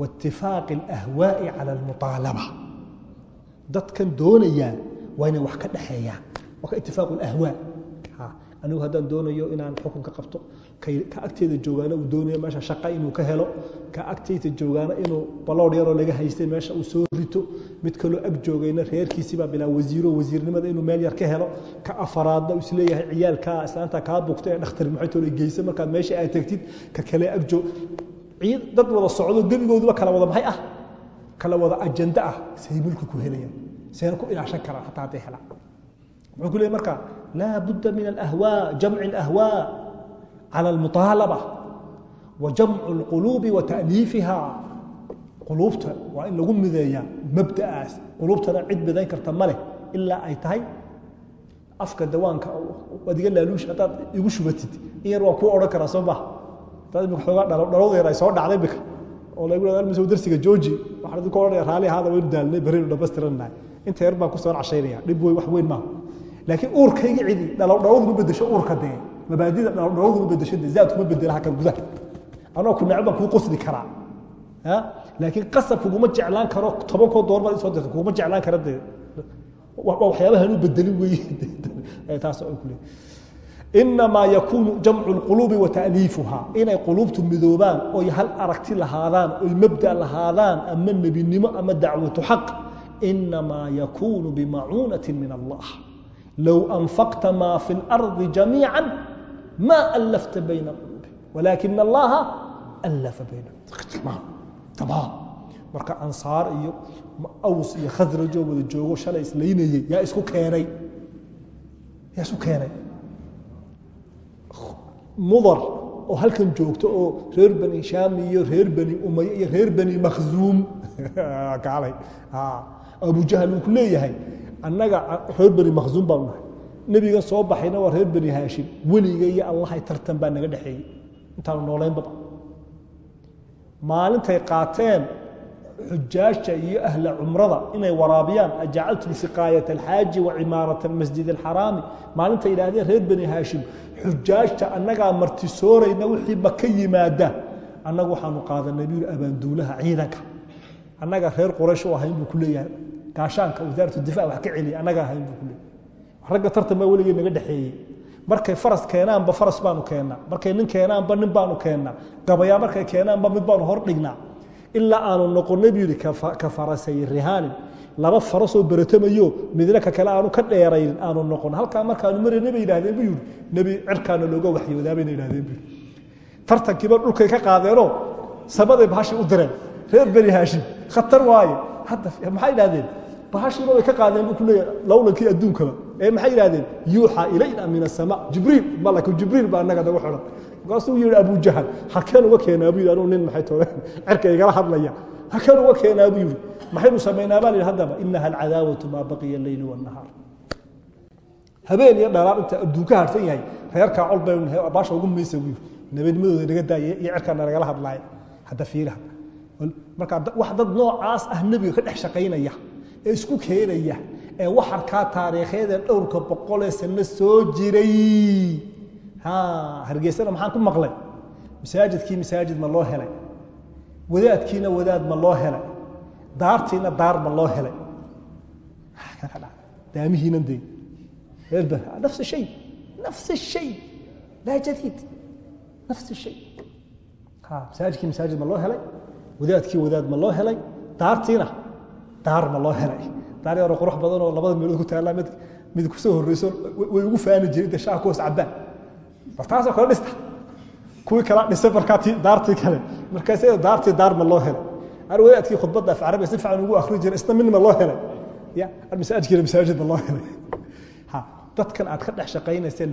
waitifaaqi alahwaa'i cala almuطaalaba dadkan doonayaa waa inay wax ka dhexeeyaan waa ka itifaaqu alahwaa anigu haddaan doonayo inaan xukunka qabto ka agteeda joogaana uu doonayo meesha shaqa inuu ka helo ka agteyda joogaana inuu baloor yaroo laga haystay meesha uu soo rito mid kaloo ag joogayna reerkiisibaa bilaa wasiiro wasiirnimada inuu meel yar ka helo ka afaraadna uu is leeyahay ciyaalkaa islaanta kaa bugta ee dhakhtar maxay tole geysa markaad meesha aad tagtid ka kale ag joog ciid dad wada socdo gebigooduba kala wada maxay ah? Kala wada ajanda ah say mulki ku helayaan sayna ku ilaashan karaan xataa hadday helaan muxuu ku leeyay marka laa budda min alahwaa jamci alahwaa cala almuطaalaba wa jamcu alquluubi wa ta'liifiha. Quluubta waa in lagu mideeyaa mabda'aas. Quluubtana cid midayn karta ma ilaa ay tahay afka dawaanka waad iga haddaad igu shubatid in yar waa kuu odhan karaa soo maha yar ay soo dhacday imika oo lagu almisow darsiga jooji. Raalli ahaada waynu daalnay berrinu dhammaystiranahay inta yar baan ku soo cashaynaya dhib wey wax weyn maaha laakiin uurkayga cidi dhalowdhalowdu ma bedesho uurka dee. Mabaadida dhalowdhalowdu ma bedesho dee zaad kuma bedela halkan gudaha. Anoo ku necb baan qosli karaa laakiin qasab kuguma jeclaan karo tobankoo door baad isoo dirta kuguma jeclaan kara dee. Waxyaabahan u bedelin weeye. Taas ay ku leeyahay inamaa yakuunu jamcu lquluubi wa ta'liifuha inay quluubtu midoobaan oy hal aragti lahaadaan oy mabda lahaadaan ama nebinimo ama dacwatu xaq inamaa yakuunu bimacuunati min allah low anfaqta maa fi اlardi jamiica ma alafta bayna quluubi walaakina allaha alafa bayna marka ansaar iyo aws iyo khasrajoo wada joogo shalay keenay yaa isku keenay mudar oo halkan joogto oo reer bani shaami iyo reer bani umaye iyo reer bani makhzuum kaalay. Abujahal uu ku leeyahay annaga reer bani makhzuum baanu nahay. Nebigan soo baxayna waa reer bani haashim. Weliga iyo allahay tartan baa naga dhexeeyey. Intaanu noolaynbaba maalintay qaateen xujaajta iyo ahla cumrada inay waraabiyaan ajacaltum siqaayat alxaaji wa cimaarat almasjid alxaraami? Maalintay yidhaahdeen reer bani haashim xujaajta annagaa martisoorayna wixii maka yimaada. Annagu waxaanu qaadanay buu abaanduulaha ciidanka. Annaga reer quraysh u ahayn buu ku leeyahay. Gaashaanka wasaarat difac wax ka celiya annaga ahayn buu ku leeyahay. Ragga tartan baa weligii naga dhexeeyey. Markay faras keenaanba faras baanu keennaa markay nin keenaanba nin baanu keennaa gabayaa markay keenaanba mid baanu hor dhignaa ilaa aanu noqonnay buu yidhi ka farasay rihaanin laba farasoo beratamayo midna ka kale aanu ka dheeraynin aanu noqon. Halkaa markaanu marayna bay yidhahdeen buu yidhi. Nebi cirkaana looga waxyoodaa bayna yidhahdeen buu tartankiiba dhulkay ka qaadeenoo samaday bahashay u direen. Reer beni haashim khatar waaye. Hadda maxay yidhahdeen bahashiiba way ka qaadeen buu ku leeyahay adduunkaba. Ee maxay yidhahdeen yuuxaa ilayna min asama jibriil malaku jibriil baa annaga nagu xidhan markaasuu yihi abu jahal halkeen uga keenaa buu yidhi anuu nin maxay toogeen cerka igala hadlaya. Halkeen uga keenaa buu yidhi maxaynu samaynaa baa la yidhi haddaba inaha alcadaawatu maa baqiya alleyli waannahaar habeen iyo dhalaar inta adduunka harsan yahay reerkaa col baynu baasha ugu maysa buu yidhi. Naga daaya iyo cerkaana nagala hadlaaya hadda fiiraha marka wax dad noocaas ah nebiga ka dhex shaqaynaya ee isku keenaya ee waxarkaa taariikhyada dhowrka boqolee sano soo jiray hargeysana maxaan ku maqlay? Masaajidkii masaajid ma loo helay. Wadaadkiina wadaad ma loo helay. Daartiina daar ma loo helay. Daamihiina de nafs shay. Nafs shay. Laa jadiid. Nafs shay. Masaajidkii masaajid ma loo helay. Wadaadkii wadaad ma loo helay. Daartiina daar ma loo helay. Daar yaro qurux badan oo labada meelood ku taalla mid mid ku soo horreyso way ugu faani jiray inta shaha kuhoos cabbaan bal taasoo kale dhista. Kuwii kala dhisay markaa ti daartii kale. Markaas daartii daar ma loo helay. Ar wadaadkii khudbadda af carabiga si fiican ugu akhri jiray isna mid ma loo helay. Ya masaajidkiina masaajid ma loo helay. Ha dadkan aad ka dhex shaqaynaysa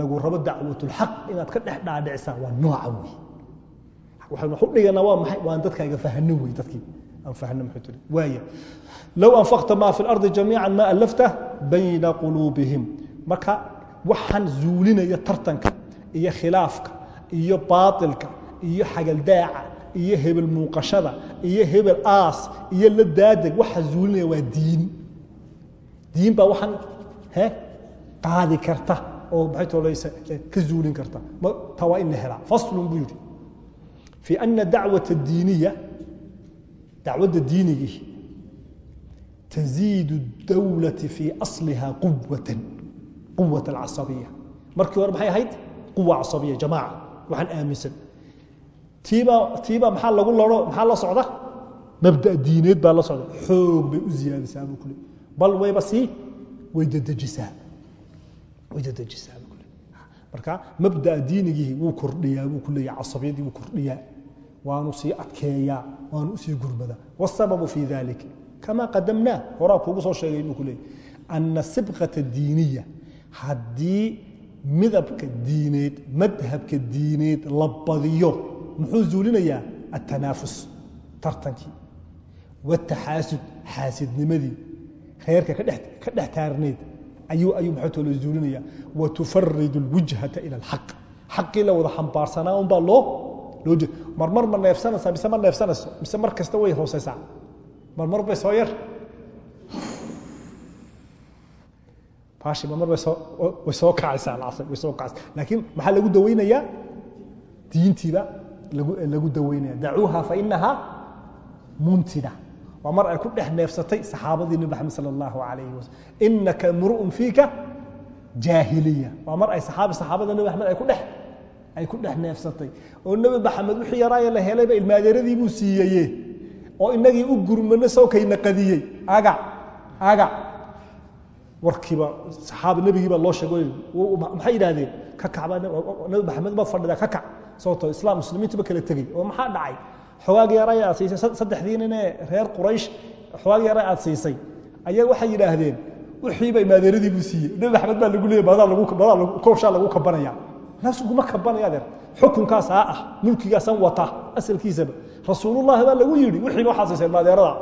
lagu rabo dacwatulxaq inaad ka dhex dhaadhicisaa waa nooca wey waxaynu wax u dhiganaa waa maxay? Waan dadkaaga fahano wey dadkii aan fahno muxuu tiri. Waaya low anfaqta maa fi lardi jamiica ma allafta bayna quluubihim. Marka waxaan zuulinaya tartanka iyo khilaafka iyo baailka iyo xagaldaaca iyo hebel muuqashada iyo hebel aas iyo la daadeg waxa zuulinaya waa diin. Diin baa waxaan he qaadi karta oo maxaytoolaysa ka zuulin karta. Taa waa in la helaa. Faslun buu yidhi. Fii ana dacwata diiniya dacwadda diinigii taziidu dowlati fii asliha quwatan quwata alcasabiya markii hore maxay ahayd? quwa casabiya jamaaca waxaan aaminsan. Tiibaa tiibaa maxaa lagu laro maxaa la socda? Mabda diineed baa la socda. Xoog bay u ziyaadisaa buu kule bal wayba sii way dedejisaa way dedejisaa buu kule marka mabdaa diinigii wuu kordhiyaa buu ku leeyahay. Casabiyadii wuu kordhiyaa. Waanu sii adkeeyaa waanu u sii gurmadaa wasababu fii dalik kamaa qadamnaa horaa kuugu soo sheegay buu ku leeyahay. Ana sibqata diiniya. Haddii midabka diineed madhabka diineed la badiyo. Muxuu zuulinayaa? Atanaafus tartankii. Wataxaasud xaasidnimadii. Khayrka ka dhex taarneed ayuu ayuu maxaa loo zuulinaya watufarid اlwijhata ila اlxaq xaqii la wada xambaarsanaa un baa loo loo jeed marmar ma neefsanaysaa mise ma neefsanayso mise mar kasta way hooseysaa marmar bay soo yar bay soo way soo kacaysaa alcasr way soo kacaysaa. Laakiin maxaa lagu daweynayaa? Diintiiba lagu daweynaya dacuuha fainaha muntina waa mar ay ku dhex neefsatay saxaabadii nebi maxamed sala allahu calayhi wasalam inaka mru'un fiika jaahiliya. Waa mar ay saxaabi saxaabada nebi maxamed ay ku dhex ay ku dhex neefsatay. Oo nebi maxamed wixii yaraaye la helayba ilmaadeeradii buu siiyeye oo inagii u gurmano sawkayna qadiyey aga aga warkiiba saxaabi nebigii baa loo sheegay maxay yidhahdeen ka kac baa nebi maxamed baad fadhidaa ka kac. Sababtoo islaam muslimiintuba kala tegey oo maxaa dhacay? Xogaag yara aad siisay saddexdii reer quraysh xogaag yara aad siisay. Ayaga waxay yidhaahdeen wixiiba imaadeeradii buu siiyey nebi maxamed baa lagu leeyay badaa koobshaa lagu kabanaya naas uguma kabanaya adeer xukunkaas aa ah mulkigaasan wata asalkiisaba. Rasuulullahi baa lagu yidhi wixiiba waxaad siisay imaadeerada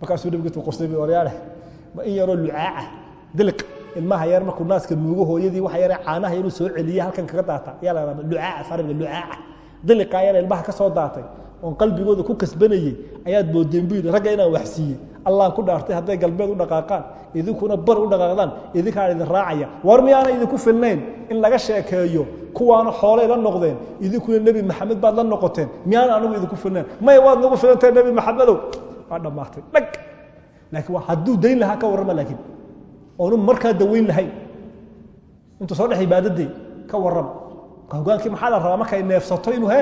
markaasuu nebigu qosay waryaale ma in yaroo lucaaca diliq ilmaha yar markuu naaska nuugo hooyadii waxa yare caanaha inuu soo celiya halkan kaga daata. Lucaaca diliqaa yar ilmaha ka soo daatay. Oon qalbigooda ku kasbanayey ayaad moodeen buu yidhi ragga inaan wax siiyey allaan ku dhaartay hadday galbeed u dhaqaaqaan idinkuna bar u dhaqaaqdaan idinkaan idin raacaya. War miyaana idinku filnayn? In laga sheekeeyo kuwaana xoolay la noqdeen idinkuna nebi maxamed baad la noqoteen. Miyaana anigu idinku filnayn? May waad nagu filantahay nebi maxamedow? Waa dhammaatay. Dhag! Laakiin hadduu dayn lahaa ka warrama laakiin oonu markaa daweyn lahayn. Intuu soo dhex ibaadaday ka warrama hogaankii maxaa la rabaa markay neefsato inuu he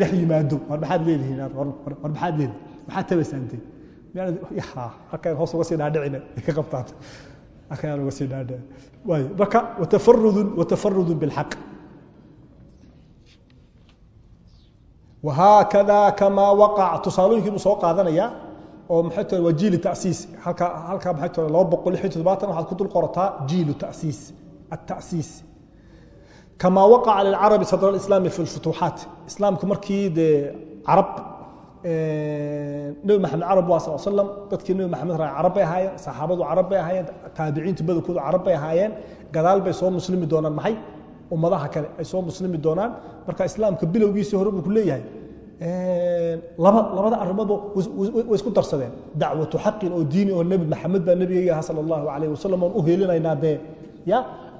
dhex yimaado? War maxaad leedihiin? War maxaad leedihin maxaad tabasaantay? Halkaan hoos uga sii dhaadhicina ka oo tahay waa jiilu tasiis halkaa halkaa tahay laba boqol lix iyo toddobaatan waxaad ku dul qorataa jiilu tasiis atasiis kamaa waqaca lilcarabi sadr alislaami fi lfutuuxaat islaamku markii dee carab nebi maxamed carab waa sal slam dadkii nebi maxamed raa carab bay ahaayeen saxaabadu carab bay ahaayeen taabiciintu badankoodu carab bay ahaayeen. Gadaal bay soo muslimi doonaan maxay? Ummadaha kale ay soo muslimi doonaan. Marka islaamka bilowgiisii hore buu ku leeyahay labada arrimoodba way isku darsadeen. Dacwatu xaqin oo diini oo nebi maxamed baa nebigayga aha sala allahu calayh wasalam oon u helinaynaa dee. Ya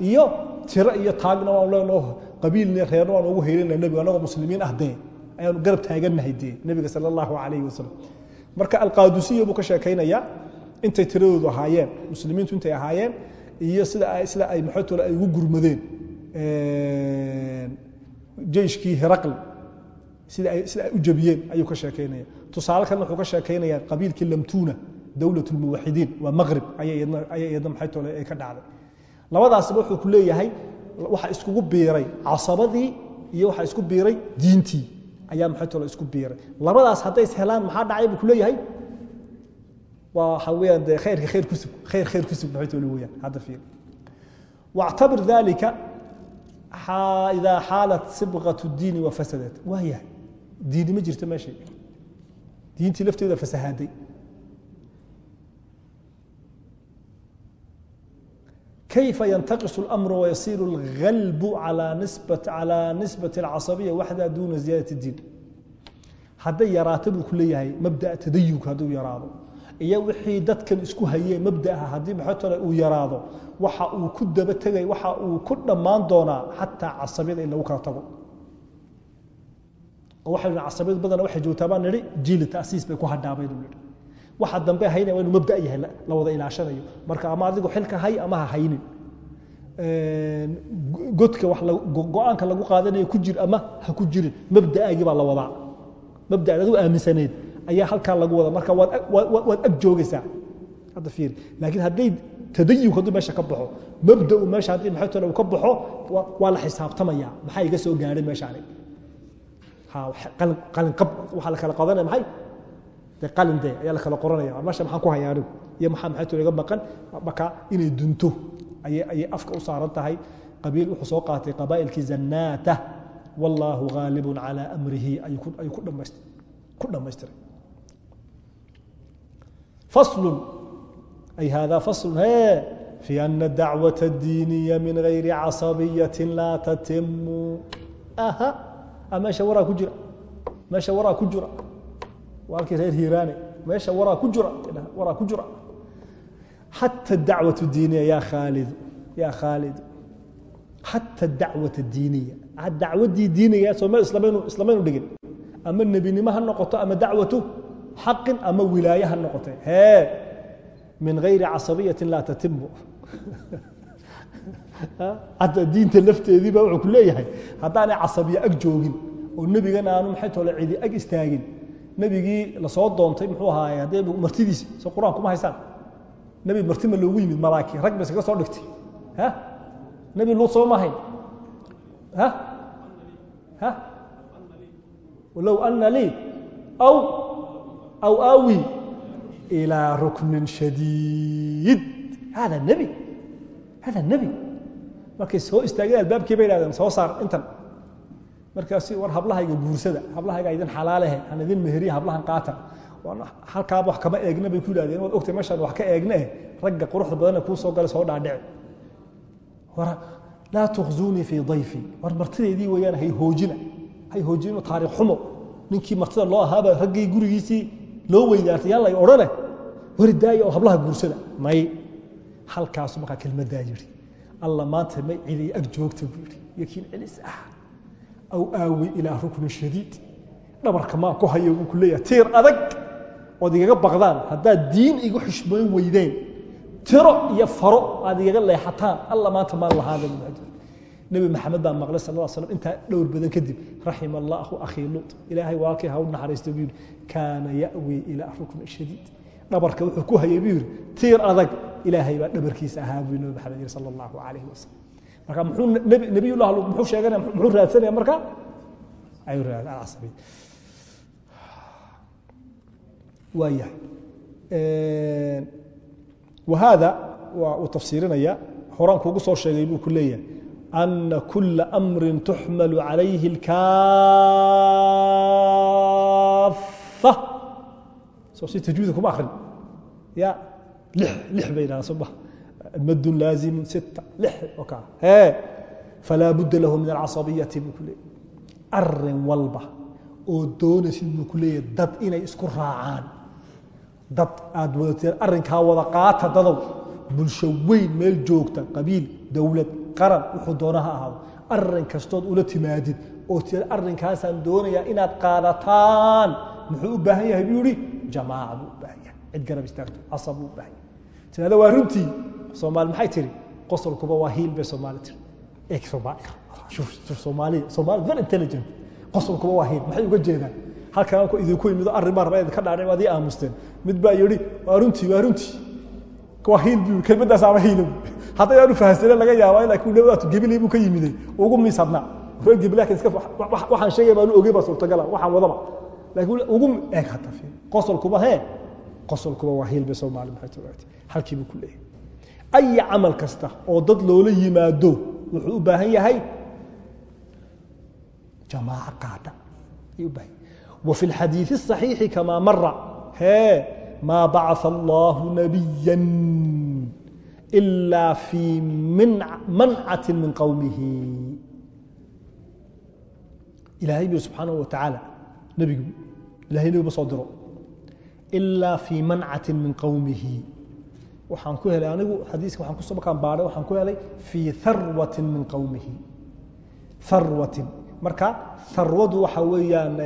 iyo tiro iyo taagna waan leenoo qabiilni reerna waan ugu helinaa nebiga anagoo muslimiin ah dee. Ayaanu garab taagannahay dee nebiga sala allahu calayhi wasalam marka alqaadusiya buu ka sheekaynayaa intay tiradoodu ahaayeen muslimiintu intay ahaayeen iyo sida sida ay maxootole ay ugu gurmadeen jeyshkii heraql sida ay u jabiyeen ayuu ka sheekaynaya. Tusaale kalna wuxuu ka sheekaynayaa qabiilkii lamtuna dowlat lmuwaxidiin waa maqrib ayay eedna maxaytole ay ka dhacday. Labadaasba wuxuu ku leeyahay waxa iskugu biiray casabadii iyo waxa isku biiray diintii ayaa maxaytole isku biiray. Labadaas hadday is helaan maxaa dhacay buu ku leeyahay? Waa waxaa weyaan dee khayrka khayr ku sug khayr khayr ku sug maxaytole weyaan hadda fiir wactabir dalika idaa xaalat sibqat اdiini wafasadat waayahay دين ما جرت ماشي دينتي لفتي إذا فسهادي كيف ينتقص الأمر ويصير الغلب على نسبة على نسبة العصبية وحدها دون زيادة الدين هذا يراتب كلية مبدأ تديك هذا يرادو iyo wixii dadkan isku hayey mabdaaha haddii maxotole uu yaraado waxa uu ku daba tegay waxa uu ku dhammaan doonaa xataa casabiyada in lagu kala tago oo waxa casabiyad badana waxay joogtaa baan nidhi jiili bay ku hadhaabaynu nidhi. Waxa dambe haynaya waa inuu mabda yahay la wada ilaashanayo. Marka ama adigu xilka hay ama ha haynin. Godka go'aanka lagu qaadanayo ku jir ama ha ku jirin. Mabda'aagii baa la wadaa. Mabda adigu aaminsaneyd ayaa halkaa lagu wada marka waad ag joogaysaa. Hadda fiiri. Laakiin hadday tadayug hadduu meesha ka baxo mabda'u meesha haddii maxay tole uu ka baxo waa la xisaabtamaya maxaa iga soo gaadhay meeshaani? ha qalin ab waaa la kala odanaya maay de qalin de ayaa la kala qoranaya. Meesha maxaan ku haya anigu? Iyo maaa maaytu iga baqan marka inay dunto ayay afka u saaran tahay. Qabiil wuxuu soo qaatay qabaa'ilkii zannaata. Wallaahu haalibun calaa amrihi. Ayuu ku dhammaystiray faslun. Ay hada faslun? Hee fii ana dacwata diiniya min gayri casabiyatin laa tatimu aha. Ah, meesha waraa ku jira. Meesha waraa ku jira. Waa halkii reer hiiraane meesha waraa ku jira. Waraa ku jira. Xata dacwat diiniya yaa khaalidu yaa khaalidu xata dacwata diiniya. Ah, dacwadii diiniga sooma islamaynu islamaynu dhigin. Ama nebinimo ha noqoto ama dacwatu xaqin ama wilaaye ha noqote hee min gayri casabiyatin laa tatimu diinta lafteediiba wuuu ku leeyahay haddaanay casabiye ag joogin oo nebigan aanu maxay tole cidi ag istaagin. Nebigii la soo doontay muxuu ahaaye haddee martidiisi so qur'aan kuma haysaan? Nebi martima loogu yimid malaaki rag ba iskaga soo dhigtay. A nebi luud soo mahayn a a low ana lii aw aw awi ilaa ruknin shadiid. Hada nebi hada nebi markay soo istaageen albaabkii bay yidhahdeen soo saar intan. Markaasi war hablahayga guursada hablahayga idin xalaalehe han idin meheriya hablahan qaata halkaaba wax kama eegna bay ku yidhahdeen. Waad ogtay meeshaan wax ka eegna eh ragga quruxda badanna kuu soo gala soo dhaadhici war laa tukhzuunii fii dayfi. War martideydii weeyaan hay hoojina hay hoojino taariikh xumo. Ninkii martida loo ahaaba raggii gurigiisii loo weydaartay yaan lay odhane wari oo hablaha guursada. May halkaasu markaa kelmaddaa yidhi alla maanta may cidi ag joogta buu yidhi yakiin celis ah. Aw aawi ilaa ruknin shadiid. Dhabarka maan ku hayo buu ku leeyahay. Tiir adag ood igaga baqdaan haddaad diin igu xushmayn weydeen. Tiro iyo faro aad igaga leexataan. Alla maanta maan lahaada. Nebi maxamed baa maqlay sal slam intaa dhowr badan kadib raxima allahu akhii lut ilaahay walaalkii ha u naxariista buu yidhi kaana ya'wii ilaa ruknin shadiid. Dhabarka wuxuu ku hayay buu yidhi tiir adag ilaahay baa dhabarkiisa ahaa buu nebi maxamed yidhi sala allahu calayhi wasalam marka muxuu nabiyullah lut muxuu sheeganaya muxuu raadsanaya marka? Ayuu raad alcasabiya waa yahay wahaada waa uu tafsiirinaya horaan kuugu soo sheegay buu ku leeyahay. Ana kula amri tuxmalu calayhi اlkaafa soo si tajwiida kuma akrin ya kaa hee falaa budda lahu min alcasabiyati buu ku leeyahy arrin walba oo doonaysid buu ku leeyahay dad inay isku raacaan dad aad wadateen arrinkaa wada qaata dadow bulsho weyn meel joogta qabiil dowlad qaran wuxuu doona ha ahaado arrin kastood ula timaadid oo tira arrinkaasaan doonayaa inaad qaadataan muxuu u baahan yahay buu yihi jamaaca buu u baahan yahay cid garab istaagto casab buu u baahan yahay tirada waa runtii soomaali maxay tiri? Qosolkuba waa hiil bay soomaali soomaali very intelligent. Qosolkuba waa hiil maxay uga jeedaan? Halkan anku idinku yimido arrin baa raba idinka dhaadhay waad ii aamusteen. Mid baa yidhi waa runtii waa runtii waa hiil buu kelmaddaas ama hiila hadday aanu fahamsanen laga yaabaa laakiin dhawaatu gebilay buu ka yimiday ugu miisadnaa reer gebil laakiin iska waxaan sheegay baanu ogey baa suurtagala waxaan wadaba. Laakiin ugu eeg hadda qosolkuba hee qosolkuba waa hiil bay soomaali maxay tawaati halkii buu ku leeyahay aya camal kasta oo dad loola yimaado wuxuu u baahan yahay jamaaco qaada ayuu u baahan yahay وفي الحديث الصحيح كما مر هي ما بعث الله نبيا إلا في منع منعة من قومه إلهي سبحانه وتعالى نبي إلهي نبي بصدره ilaa fii mancatin min qowmihi waxaan ku helay anigu xadiiska waan kuso markaan baaray waxaan ku helay fii harwatin min qowmihi harwatin marka harwadu waxa weeyaan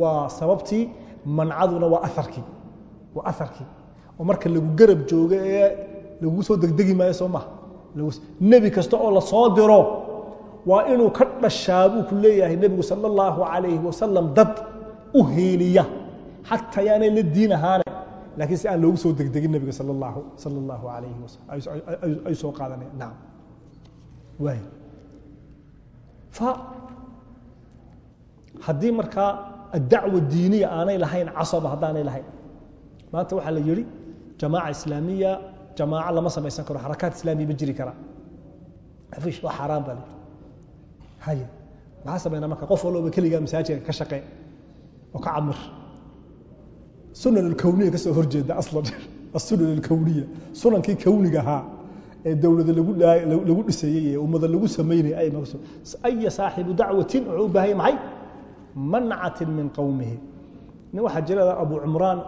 waa sababtii mancaduna waa aarkii waa aarkii oo marka lagu garab joogo ee lagu soo degdegi maayo soo maha nebi kasta oo la soo diro waa inuu ka dhashaa buu ku leeyahay nebigu sala allahu calayhi wasalam dad u hiiliya xataa yaanay la diin ahaane laakiin si aan loogu soo degdegin nebiga sala allahu sala allahu calayhi wasalam ay soo qaadanaya nacam waay fa haddii markaa addacwa diiniya aanay lahayn casaba haddaanay lahayn maanta waxaa la yihi jamaaca islaamiya jamaaco lama samaysan karo xarakaat islaamiya ma jiri karaa afish waa xaaraan baa layidhi haye maxaa samaynaa marka qof walba keligaa masaajidka ka shaqee oo ka camir sunan alkowniya ka soo horjeeda aslan. Asunan alkowniya sunankii kowniga ahaa ee dowladda lagu dhisayey ee ummada lagu samaynayay aya saaxibu dacwatin wuxuu u baahanya maxay? Mancatin min qowmihi nin waxaa jira abu cumraan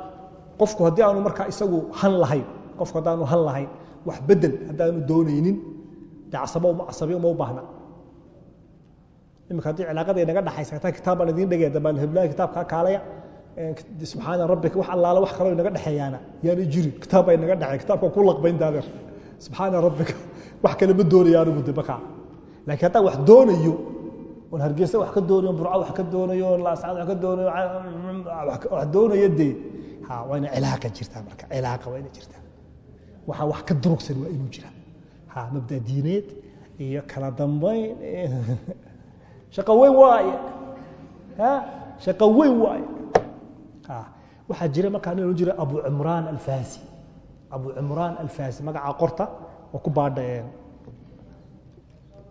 qofku haddii aanu markaa isagu han lahayn qofku haddaanu han lahayn wax bedel haddaanu doonaynin casabiyo uma u baahna. Imika haddii cilaaqada naga dhaxaysa kitaab baan idiin dhagaya dabaan heblaaya kitaabkaa kaalaya subxaana rabbika wax allaala wax kaloo inaga dhexeeyaana yaana jirin kitaab baa inaga dhexeey kitaabka ku laqbaynta subxaana rabbika wax kale ma doonaya anigu de markaa laakiin haddaan wax doonayo oon hargeysa wax ka doonayo burco wax ka doonayo oon laascad wax ka doonayo wax doonayo dee. Ha waa ina cilaaqa jirtaa marka cilaaqa waa ina jirtaa. Waxaa wax ka durugsan waa inuu jira. Ha mabda diineed iyo kala dambayn shaqo weyn waaye. Ha shaqo weyn waaye waxaa jira markaa nin jira abu cimraan alfasi abu cimraan alfasi magaca qorta oo ku baadha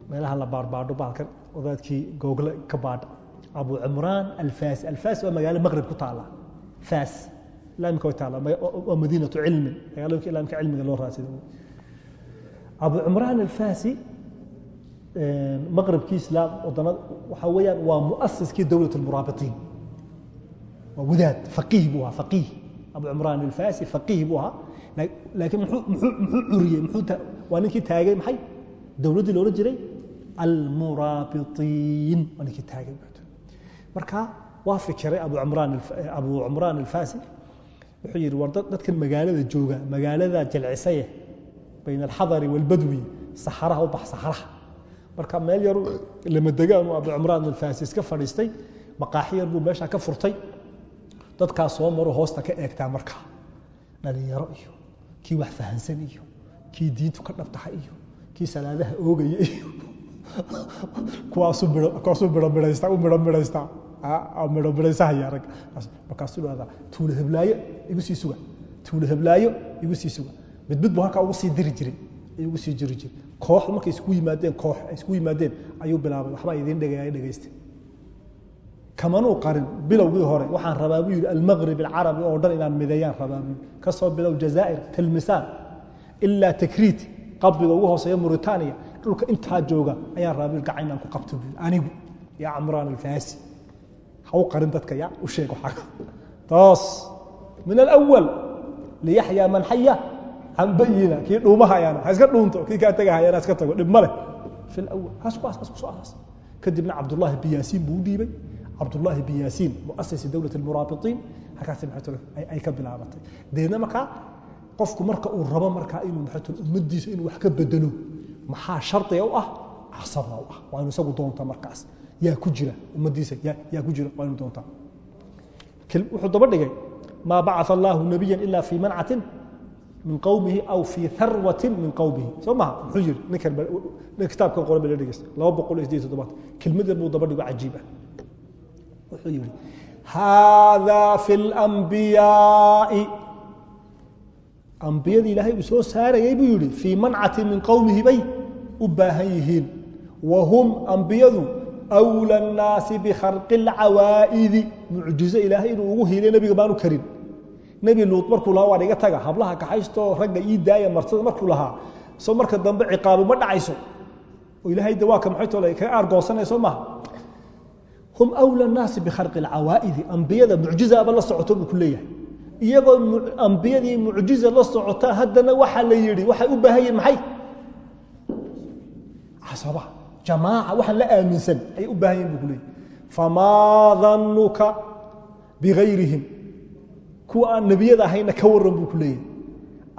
meelaha la baarbaadho baalkan wadaadkii google ka baadha abu cimraan alfasi alfasi waa magaalo maqrib ku taala. Fas ilamika way taala waa madiinatu cilmin magaalooyinka ilamika cilmiga loo raasida abu cimraan alfasi maqribkii islaam wadana waxaa weeyaan waa muasiskii dowlat almuraabitiin waa wadaad faqiih buu ahaa faqiih. Abu cimraan alfasi faqiih buu ahaa. Laakiin muxuu curiyey waa ninkii taagay maxay? Dowladdii loola jiray? Almuraabitiin. Waa ninkii taagay marka waa fikiray abu cimraan alfasi wuxuu yidhi war dadkan magaalada jooga magaalada jilcisaye bayna alxadari waalbadwi saxaraha u bax saxaraha. Marka meel yar lama degaanu abu cimraan alfasi iska fadhiistay maqaaxi yar buu meesha ka furtay dadkaas soo maro hoosta ka eegtaa markaa dhalinyaro iyo kii wax fahansan iyo kii diintu ka dhabtaha iyo kii salaadaha oogaya iyo kuwaasu kuwaasu midhamidhaysta u midhamidhaysta midhamidhaysahaya rag markaasuu dhahdaa tuula heblaaye igu sii suga. Tuulo heblaayo igu sii suga. Midmid buu halkaa ugu sii diri jiray ugu sii jiri jiray. Kooxdu markay isku yimaadeen koox ay isku yimaadeen ayuu bilaabay. Waxbaa idiin dhegaya dhegaysta kamanuu qarin bilowgii hore. Waxaan rabaa buu yidhi almaqrib alcarabi oo dhan inaan mideeyaan rabaa buu ka soo bilow jazaa'ir tilmisaan ilaa takriit qabriga ugu hooseeya mauritania. Dhulka intaa jooga ayaan rabaa buu gacan inaan ku qabto buu anigu yaa camraan alfaasi ha u qarin dadka yaa u sheeg waxaa toos. Min alawal liyaxyaa man xaya can bayina kii dhuumahayaana ha iska dhuunto kii kaa tegahayana ha iska tago. Dhib ma leh. Fi lawal haas ku aas ku soo aas kadibna cabdullaahi bin yaasiin buu u dhiibay cabdullaahi bin yaasiin muasisi dowlat almuraabitiin halkaasi maxay ay ka bilaabatay. Deedna markaa qofku marka uu rabo markaa inuu ummadiisa inuu wax ka bedelo maxaa shardiga u ah? Casabna u ah. Waa inuu isagu doonta markaas. Yaa ku jira ummadiisa yaa ku jira waa inuu doontaa wuxuu daba dhigay maa bacaa allaahu nabiya ila fii mancatin min qowmihi aw fii harwatin min qowmihi soo maha muxuu yiri ninkan kitaabkan qoran ba la laba boqol iyo sideed toddobaad. Kelmad yar buu daba dhigo cajiib ah wuxuu yihi haadaa fi اlanbiyaai ambiyadii ilaahay uu soo saarayay buu yihi fii mancatin min qowmihi bay u baahan yihiin wa hum ambiyadu أwlى الnaasi bkharqi اlcawaa'idi mucjizo ilaahay inuu ugu hiiliyo nebiga baanu karin nebi luud markuu lahaa waan iga taga hablaha kaxaystoo ragga ii daaya martada markuu lahaa so marka dambe ciqaabu ma dhacayso oo ilaahay de waa ka maxay tole kaga aargoosanaya soo maha hum أwlى الnaasi bkharqi اlcawaa'idi ambiyada mucjizaaba la socoto buu ku leeyahay iyagoo ambiyadii mucjiza la socota haddana waxaa la yihi waxay u baahan yihin maxay casaba jamaaca waxaan la aaminsan ayay u baahan yihin bu ku leeyahy famaa danuka bigayrihim kuwa aan nebiyada ahayna ka waran buu ku leeyahy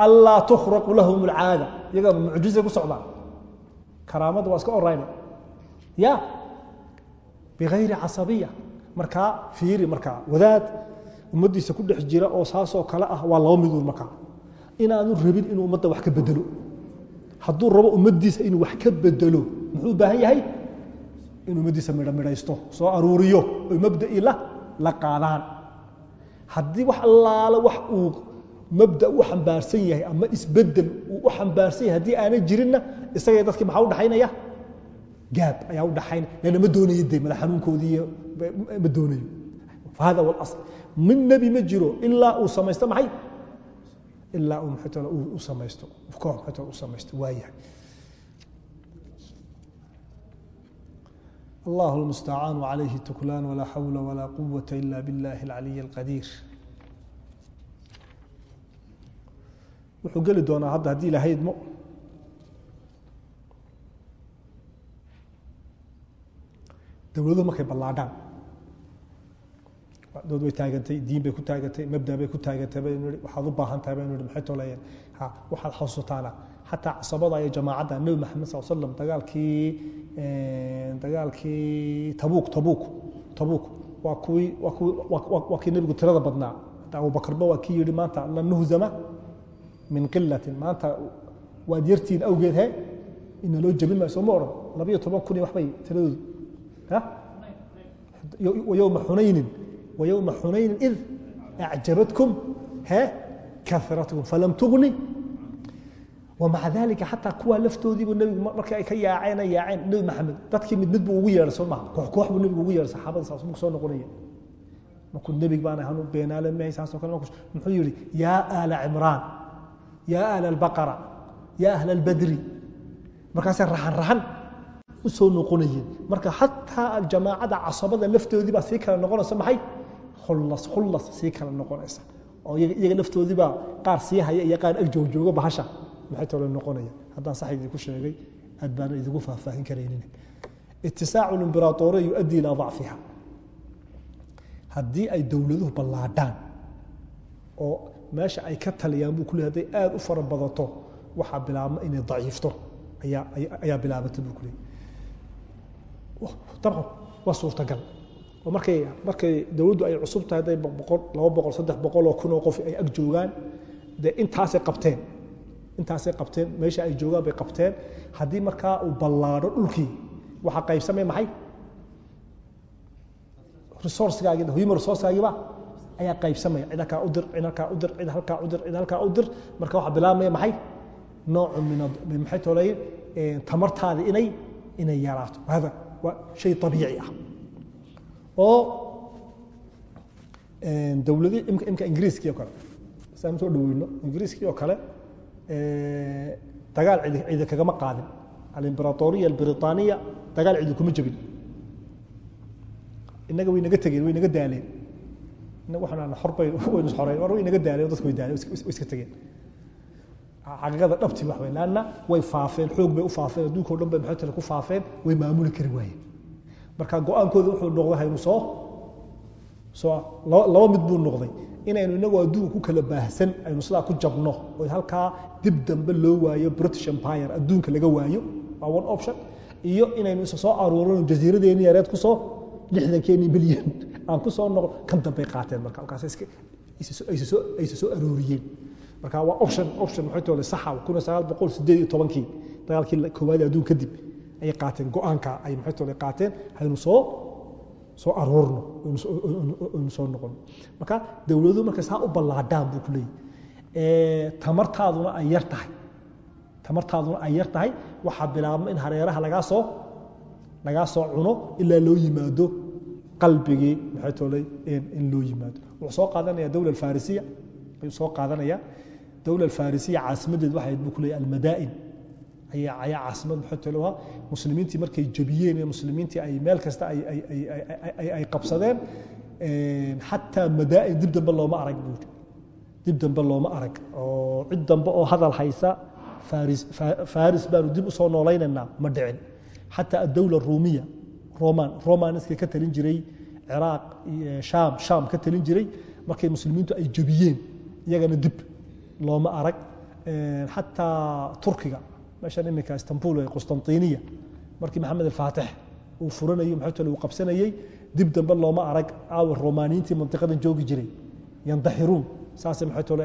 anlaa tukhraqu lahum alcaada iyaga mucjiza ku socdaan karaamada waa iska orayna ya bigayri casabiya markaa fiiri markaa wadaad ummaddiisa ku dhex jira oo saasoo kale ah waa laba miduun markaa inaanu rabin inuu ummadda wax ka bedelo hadduu rabo ummaddiisa inuu wax ka bedelo muxuu u baahan yahay inuu ummaddiisa midho midhaysto soo aruuriyo oy mabda'ii la la qaadaan haddii wax allaale wax uu mabda u xambaarsan yahay ama isbeddel uu u xambaarsan yahay haddii aanay jirinna isagay dadkii maxaa u dhaxaynaya gaab ayaa u dhaxaynaya leanna ma doonayo de madax xanuunkoodii iyo ma doonayo hada huwa اlasl min nebi ma jiro ilaa uu samaysto maxay ilaa uu maxay tole u samaysto koox maxay tole u samaysto waayahay الله المستعان وعليه التكلان ولا حول ولا قوة إلا بالله العلي القدير wuxuu geli doonaa hadda haddii ilaahay dowladuhu markay ballaadhaan dood way taagantay diin bay ku taagantay mabda bay ku taagantay baynu nihi waxaad u baahan tahay baynu nihi maxay tolayeen ha waxaad xasuusataana xataa casabada iyo jamaacadda nebi maxamed sal slam dagaalkii dagaalkii tabuuk tabuuk tabuuk waa kuwii waa kuwii waa kii nebigu tirada badnaa. Abubakarba waa kii yihi maanta lan nuhzama min qilatin maanta waad yartiin awgeed he ina loo jebin maayo soo ma odhan labayo toban kun iyo waxbay tiradoodu yma unayni yma xunayni id acjabatkm karatkm falam tugni maca aalika xataa kuwaa laftoodiibu nbigu marka ay ka yaaceena yaaceen. Nebi maxamed dadkii mid mid buu ugu yeedhay soo maha koox koox buu nebigu ugu yeedhay saxaabada saas muu soo noqonaya. Markuu nebig baana hanu beenaale mehay saasoo kale marku muxuu yihi yaa aala cimraan yaa ahla albaqara yaa ahla albadri markaasay rahan rahan u soo noqonayeen marka xataa jamaacada casabada laftoodii baa sii kala noqonaysa maxay? Khullas khullas sii kala noqonaysa. Oo iyaga laftoodii baa qaar sii haya iyo qaar ag joogjooga bahasha maxay tolo noqonaya? Haddaan sax idinku sheegay aad baan idigu faahfaahin karaynin. Itisaacu limbiraatooriya yuaddi ilaa dacfiha. Haddii ay dowladuhu ballaadhaan oo meesha ay ka taliyaan buu kule hadday aada u fara badato waxaa bilaabma inay daciifto. Ayaa bilaabata buu kuleeyay dabcan waa suurtagal. Oo markay markay dowladdu ay cusub tahay hadday boqol laba boqol saddex boqol oo kun oo qof ay ag joogaan dee intaasay qabteen. Intaasay qabteen meesha ay joogaan bay qabteen. Haddii markaa uu ballaadho dhulkii waxaa qaybsamay maxay? Resourcegaagii human resourcegaagiiba ayaa qaybsamaya. Cid halkaa u dir cid halkaa u dir cid halkaa u dir cid halkaa u dir marka waxaa bilaabmaya maxay? Noocu min maxay tolay tamartaada inay inay yaraato. Hada waa shay abiici ah oo dowladii imka ingiriiskii oo kale saan soo dhaweyno ingiriiskii oo kale dagaal cidi kagama qaadin. Alimberatoriya albritaniya dagaal cidi kuma jebin. Innaga way naga tegeen way naga daaleen. Waxaan xorbay waynu isxoreen war way naga daaleen dadku way daaleen iska tegeen xaqiiqada dhabti wax wey way faafeen xoog bay u faafeen adduunka o dhan bay maxay tale ku faafeen way maamuli kari waayeen. Marka go'aankooda wuxuu noqday haynu soo soo laba mid buu noqday. Inaynu inagoo adduunka ku kala baahsan aynu sidaa ku jabno oo halkaa dib dambe loo waayo british empire adduunka laga waayo waa one option. Iyo inaynu isa soo aruurino jasiiradeeni yareed ku soo lixdankeeni bilyan aan ku soo noqon kan dambay qaateen marka halkaas aysa soo arooriyeen marka waa option option tole saxa kuna sagaal dagaalkii koowaad adduun kadib ayay qaateen go'aanka ay maxay tole qaateen haynu soo soo aroorno soo noqono marka dowladuhu markay saa u ballaadhaan buu ku leeyahy tamartaaduna ay yar tahay. Tamartaaduna ay yar tahay. Waxaa bilaabma in hareeraha lagaa soo lagaa soo cuno ilaa loo yimaado qalbigii maxay tolay in loo yimaado. Wuxuu soo qaadanaya dowla alfarisiya ayuu soo qaadanaya dowla alfarisiya caasimadeed waxay buu ku almadaa'in. Ayaa caasimad ahaa muslimiintii markay jabiyeen ee muslimiintii ay meel kasta ay qabsadeen xataa madaa'in dib dambe looma arag buuri dib dambe looma arag. Oo cid dambe oo hadal haysa faris baanu dib u soo noolaynaynaa ma dhicin. Xataa adowla ruumiya roman romaniska ka talin jiray ciraaq shaam shaam ka talin jiray markay muslimiintu ay jabiyeen iyagana dib looma arag xataa turkiga. Meeshan iminka istanbul ee qustantiniya markii maxamed alfaatix uu furanayo maxay tole uu qabsanayey dib dambe looma arag aawa romaaniyiintii mantiqadan joogi jiray. Yandaxiruun saasay maxay tole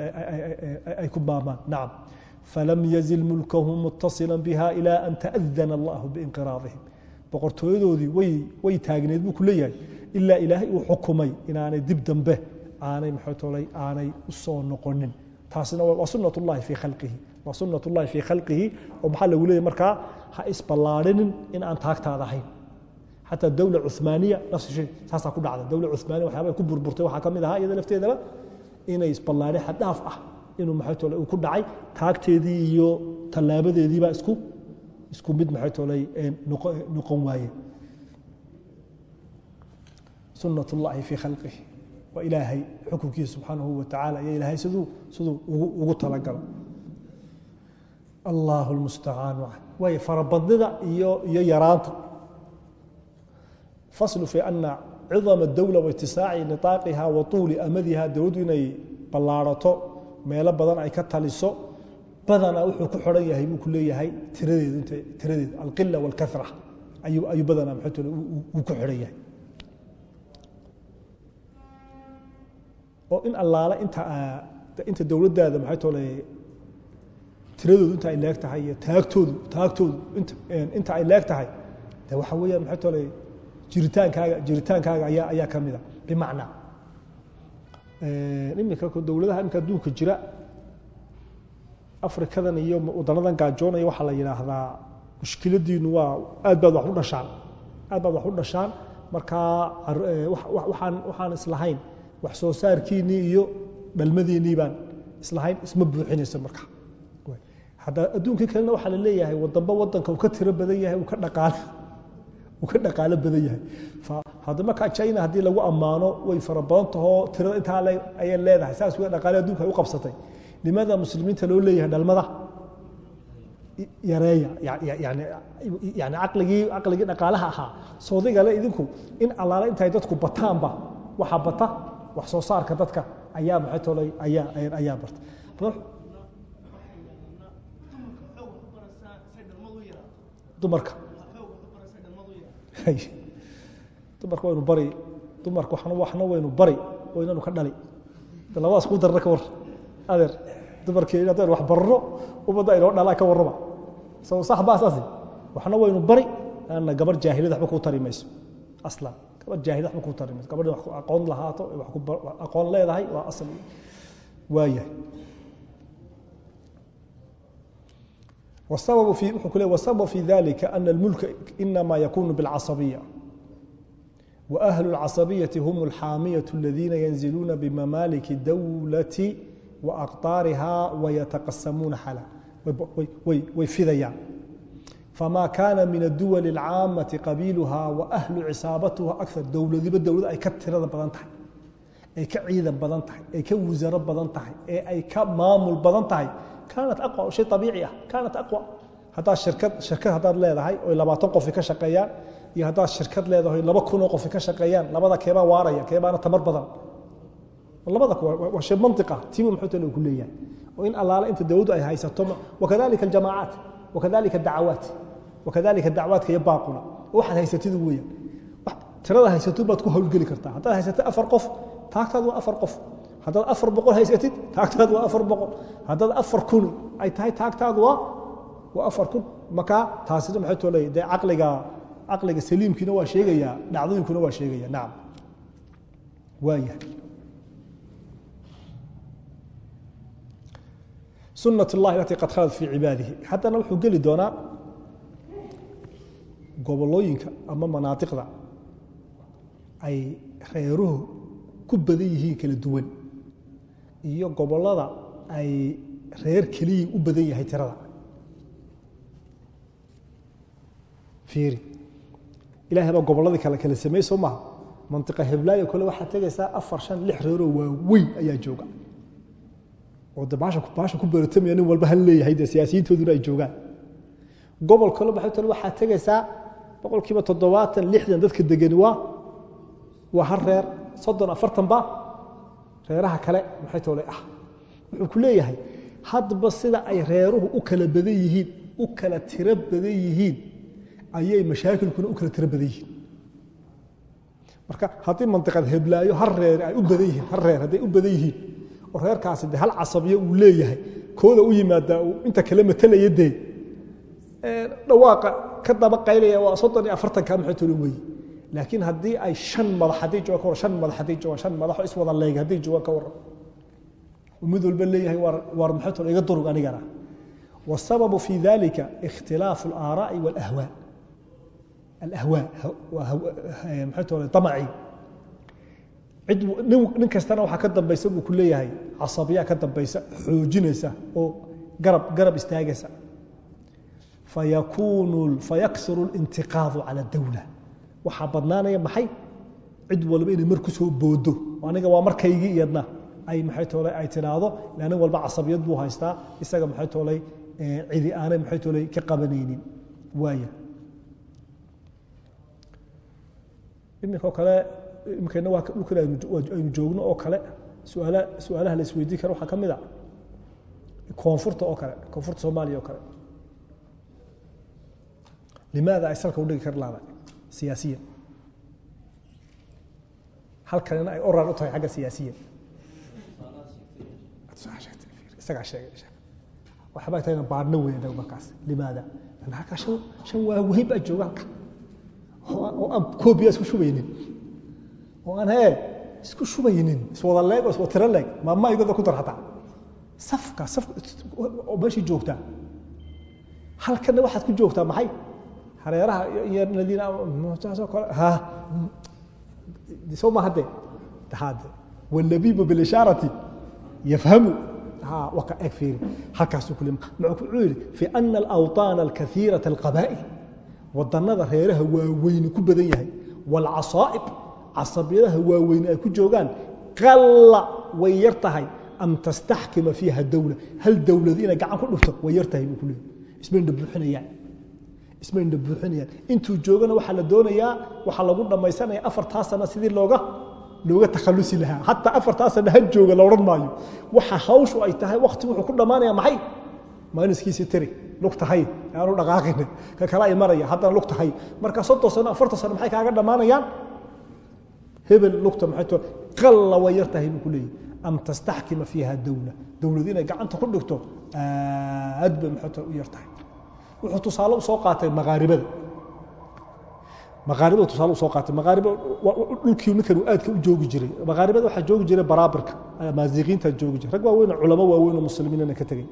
ay ku baamaan. Nacam falam yazil mulkahum mutasila biha ilaa an taadana allahu biinqiraadihim boqortooyadoodii way way taagneed buu ku leeyahay. Ilaa ilaahay uu xukumay inaanay dib dambe aanay maxay tolay aanay u soo noqonin taasina waa sunat ullahi fii khalqihi. Waa sunat ullahi fii khalqihi oo maxaa lagu leeyahy markaa? Ha isballaadhinin in aan taagtaada ahayn. Xataa dowla cumaaniya nafsi saasaa ku dhacda dowla cumaaniya waxyaaba ku burburtay waxaa ka mid ahaa iyada lafteedaba inay isballaadhin xaddhaaf ah. Inuu maxay tolay uu ku dhacay taagteedii iyo tallaabadeediibaa isku isku mid maxay tolay noqon waaye. Sunat ullahi fii khalqihi waa ilaahay xukunkiisa subxaanahu watacaala iyo ilaahay siduu siduu ugu talagalo allah mustacaan way farabadnida iyo iyo yaraanta. Faslu fii ana cidama dowla watisaaci niaaqiha wa tuuli amadiha dowladdu inay ballaarato meelo badan ay ka taliso badana wuxuu ku xiran yahay buu ku leeyahay tiradeed tiradeed alqila wاlkara ayuu badana oo in allaale inta inta dowladdaada maxay tole tiradoodu inta ay leeg tahay iyo taagtoodu taagtoodu int inta ay leeg tahay de waxa weeyaan maxay tole jiritaankaaga jiritaankaaga ayaa ayaa ka mida bimacnaa. Iminka dowladaha iminka adduunka jira afrikadan iyo wadanadan gaajoonaya waxaa la yidhaahdaa mushkiladiinu waa aad baad wax u dhashaan aad baad wax u dhashaan markaa waxaan waxaan islahayn wax soo saarkiinnii iyo dhalmadiinnii baan islahayn isma buuxinaysa marka. Hadda adduunkii kalena waxaa la leeyahay wadanba wadanka uu ka tiro badan yahay uu ka dhaqaalo badan yahay. Hadda markaa china haddii lagu ammaano way fara badan tahoo tirada intaa ayay leedahay. Saas wea dhaqaale adduunka ay u qabsatay. Nimada muslimiinta loo leeyahay dhalmada? Yareeya yani yani caqligii dhaqaalaha ahaa. Soodigale idinku in allaale intay dadku bataanba waxaa bata wax soo saarka dadka ayaa maxay tolay ayaa ayaa barta dumarka. Dumarka waynu bari dumarka waxna waxna waynu bari oo inanu ka dhali. Labadaas ku darna ka war. Adeer dumarkii haddaynu wax barno ummadda inoo dhalaa ka warraba. Sax baa saasi. Waxna waynu bari ana gabar jaahiliyad waxba kuu tari aslan jaahid waxba ku tari mayso gabadhi wax ku aqoon lahaato wax ku aqoon leedahay waa asal waayahay والسبب في والسبب في ذلك أن الملك إنما يكون بالعصبية وأهل العصبية هم الحامية الذين ينزلون بممالك الدولة وأقطارها ويتقسمون حلا ويفذيان fma kaana min aduwal اcaamai qabiiluha waahlu cisaabatuha aar dowladiba dowlad ay ka tirada badan tahay ay ka ciidan badan tahay ay ka wasaro badan tahay ee ay ka maamul badan tahay kaanat aqwa shay abiici ah kaanat aqwa haddaad hirkad shirkad haddaad leedahay oy labaatan qofi ka shaqeeyaan iyo haddaad shirkad leedahay laba kunoo qofi ka shaqeeyaan labada keebaa waaraya keebaana tamar badan labada waa shay maniqa tiibu muxuutan ku leeyahay oo in allaale inta dowladdu ay haysato wakadalika aljamaacaat wakadalika dacawaat wakadalika dacwaadka iyo baaquna waxaad haysatid weeyaan tirada haysatid baad ku hawlgeli kartaa haddaad haysatid afar qof taagtaadu waa afar qof haddaad afar boqol haysatid taagtaadu waa afar boqol haddaad afar kun ay tahay taagtaadu waa waa afar kun markaa taasina maxay too leeyahay dee caqliga caqliga saliimkiina waa sheegayaa dhacdooyinkuna waa sheegaya nacam waayahay sunat اllahi alatii qad khalat fii cibaadihi haddana wuxuu geli doonaa gobolooyinka ama manaatiqda ay reeruhu ku badan yihiin kala duwan. Iyo gobollada ay reer keliyii u badan yahay tirada. Fiiri. Ilahay baa gobolladii kale kala sameey soo maha mantiqa heblaayo kale waxaad tegaysaa afar shan lix reeroo waaweyn ayaa jooga. Oo de baasha ku baratamaya nin walba hal leeyahay dee siyaasiyiintooduna ay joogaan. Gobol kale tale waxaad tegaysaa boqolkiiba toddobaatan lixdan dadka degani waa waa hal reer soddon afartan ba reeraha kale maxay tole ah. Wuxuu ku leeyahay hadba sida ay reeruhu u kala badan yihiin u kala tiro badan yihiin ayay mashaakilkuna u kala tiro badan yihiin. Marka haddii mantiqad heblaayo hal reer ay u badan yihiin hal reer hadday u badan yihiin oo reerkaasi de hal casabiyo uu leeyahay kooda u yimaadaa uu inta kale matalaya dee dhawaaqa ka daba qaylaya waa soddon iyo afartanka maxay tole weeye laakiin haddii ay shan madax hadday joogaan ka warran shan madax hadday joogaan shan madaxo iswada leega hadday joogaan ka warran mid walba leeyahay waar waar maxay tole iga durug anigana والسبب في ذلك اختلاف الآراء والأهواء الأهواء maxay tole طمعي cid nin kastana waxaa ka dambaysa buu ku leeyahay casabiya ka dambaysa xoojinaysa oo garab garab istaagaysa fayakunu fayaksuru اlintiqaadu cala dawla waxaa badnaanaya maxay cid walba inay mar ku soo boodo aniga waa markaygii iyadna ay maxay toolay ay tidhaahdo nin walba casabiyad buu haystaa isaga maxay toolay cidi aanay maxay toolay ka qabanaynin waaya iminka kale iminkana waa dhulkan aynu joogno oo kale suaala su'aalaha la isweydiin kara waxaa ka mid a koonfurta oo kale koonfurta soomaaliya oo kale limaada ay salka udhigi kar laada siyaasiyan halkanina ay orar u xagga siyaasiyan waxbaa tahayna baadhno weyn markaas limaada. Halkaa shan shan waa wahib baa jooga halka. Oo aan koobiya isku shubaynin. Oo aan hee isku shubaynin iswada leeg oo iswada tiro leeg. Maama igooda ku dar hataa? Safka saf oo meeshii joogtaa. Halkana waxaad ku joogtaa maxay hareeraha iyo ha soo ma hadde? Hade walabibu bilishaarati yafhamu. Ha waka eg fiiri. Halkaasuu kule muxuu yidhi fi ana alawطaana alkaiirata alqabaa'il wadanada reeraha waaweyni ku badan yahay. Waalcasaa'ib casabiyadaha waaweyni ay ku joogaan qalla way yar tahay. An tastaxkima dawla. Hal dawlad gacan ku dhufto way yar ku leeyay ismayna buuxinayaan ismayna buuxinayaan. Intuu joogana waxaa la doonayaa waxaa lagu dhammaysanaya afartaa sana sidii looga looga takhalusi lahaa. Hataa afartaa sana ha jooga la odhan maayo. Waxa hawshu ay tahay wakti wuxuu ku dhammaanaya maxay? Maaniskiisii tiri lugtahay aanu dhaqaaqin. Ka kala ay maraya haddana lugtahay marka soddon sano afartan sano maxay kaaga dhammaanayaan? Hebel lugta maxay qalla way yar tahay buu ku leeyahy an tastaxkima fiiha dawla. Dawlad inay gacanta ku dhigto aad bay maxay u yar tahay wuxuu tusaale u soo qaatay maqaaribada. Maqaaribada tusaale u soo qaatay. Maqaariba dhulkii ninkan uu aadka u joogi jiray. Maqaaribada waxaa joogi jiray baraabirka maasiiqiinta joogi jiray. Rag waaweyn culamo waaweyn oo muslimiinana ka tegey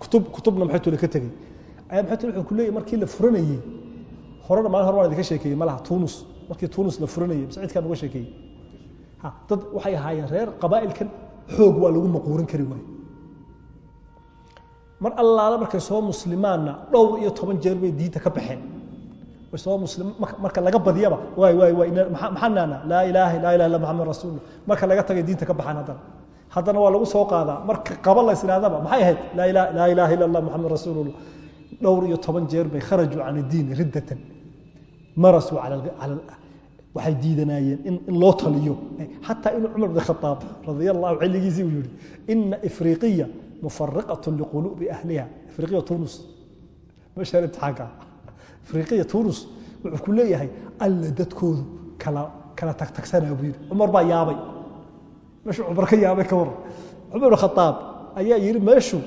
kutub kutubna maxay tule ka tegey ayaa maxay tule wuxuu ku leeyahay markii la furanayey horena maalin hore waan idinka sheekeeyey malaha tuunus. Markii tuunus la furanayey saciidkaan uga sheekeeyey dad waxay ahaayeen reer qabaa'ilkan xoog waa lagu maquurin kari waaye mar allaala markay soo muslimaanna dhowr iyo toban jeer bay diinta ka baxeen. Soo marka laga badiyaba waay waay waay maxaa naana laa ilaaha laa ilaha illa maxamed rasuulullah marka laga tagay diinta ka baxaan haddana. Haddana waa lagu soo qaadaa. Marka qaba la isiraadaba maxay ahayd? Laa ilaha laa ilaha illa allah maxamed rasuulullah dhowr iyo toban jeer bay kharajuu can diin riddatan. Marasuu cala waxay diidanayeen in, loo taliyo. Xataa inuu cumar bn khaaab radia allahu xilligiisii uu yihi ina ifriqiya mufariqat liquluubi ahliha ifriqiya tunus meeshaan imtixaanka afriqiya tunus wuxuu ku leeyahay alla dadkoodu kala kala tagtagsanaa buu yidhi cumar baa yaabay meeshuu cumar ka yaabay ka waran cumar bn khataab ayaa yidhi meeshu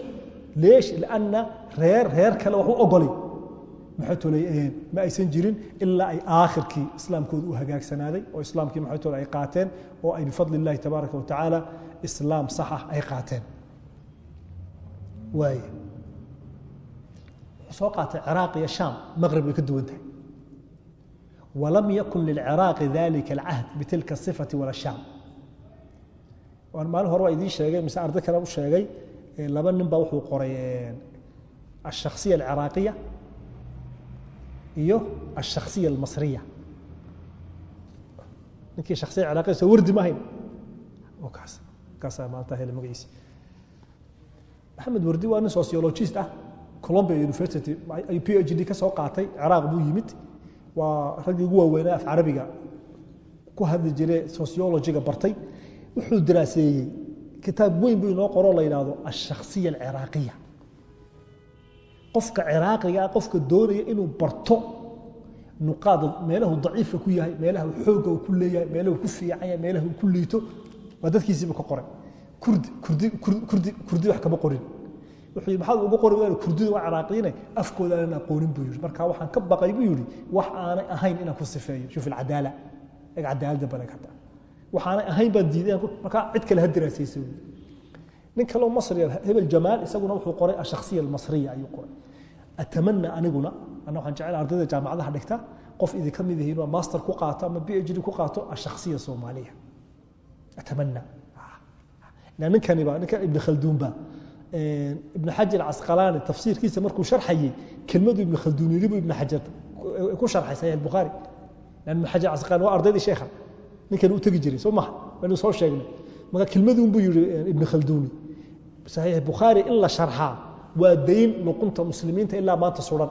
leesh lianna reer reer kale wax u ogolay maxay tolay ma aysan jirin ilaa ay aakhirkii islaamkoodu u hagaagsanaaday oo islaamkii maxay tolay ay qaateen oo ay bifadli illahi tabaaraka wa tacaala islaam sax ah ay qaateen waaye soo qaatay ciraaq iyo shaam maqrib way ka duwan tahay. Walam yakun lilciraaqi dalika alcahd bitilka asifati wala shaam. Waan maalin hore waa idiin sheegay mise arday kale u sheegay laba nin baa wuxuu qoray alshakhsiya alciraaqiya iyo alshakhsiya almasriya. Ninkii shakhsiya ciraaqiya soo wardi ma hayn kaas kaasaa maanta hele magaciisi maxamed wardi waa nin sociologist ah colombia university. Ayuu p h d ka soo qaatay ciraaq buu yimid. Waa raggii ugu waaweynaa af carabiga. Ku hadli jire sociologiga bartay. Wuxuu daraaseeyey kitaab weyn buu inoo qoroo la yidhaahdo alshakhsiya alciraaqiya qofka ciraaqiga ah qofka doonaya inuu barto nuqaada meelahu daciifka ku yahay meelaha xoogga uu ku leeyahay meelahu ku fiican yahay meelaha uu ku liito waa dadkiisiiba ka qoray kurdi kurdi kurdi wax kama qorin. Maxaad ugu qori wayna kurdidu waa ciraaqiyiine afkooda aanan aqoonin buu yidhi. Marka waxaan ka baqay buu yidhi wax aanay ahayn inaan ku sifeeyo. Shuf alcadaala eg cadaaladda badan hadda waxaanay ahayn baan diiday markaa cid kale ha diraasaysa buu nin kaloo masriya hebel jamaal isaguna wuxuu qoray ashakhsiya almasriya ayuu qoray. Atamana aniguna ana waxaan jecel ardayda jaamacadaha dhigta qof idinka mid yihiin waa master ku qaato ama b h d ku qaato ashakhsiya soomaaliya. Atamana ninkani ba ninka ibn khalduun ba ibn xajar casqalaani tafsiirkiisa markuu sharxayey kelmadu ibn khalduun yiri buu ibn xajar ku sharxay saxiix bukhaari lan ibn xajar casqalaani waa ardaydii sheekha ninkan u tegi jiray soo maha waynu soo sheegnay marka kelmaduun buu yiri ibn khalduuni saxiix bukhaari in la sharxaa waa dayn luqunta muslimiinta ilaa maanta suran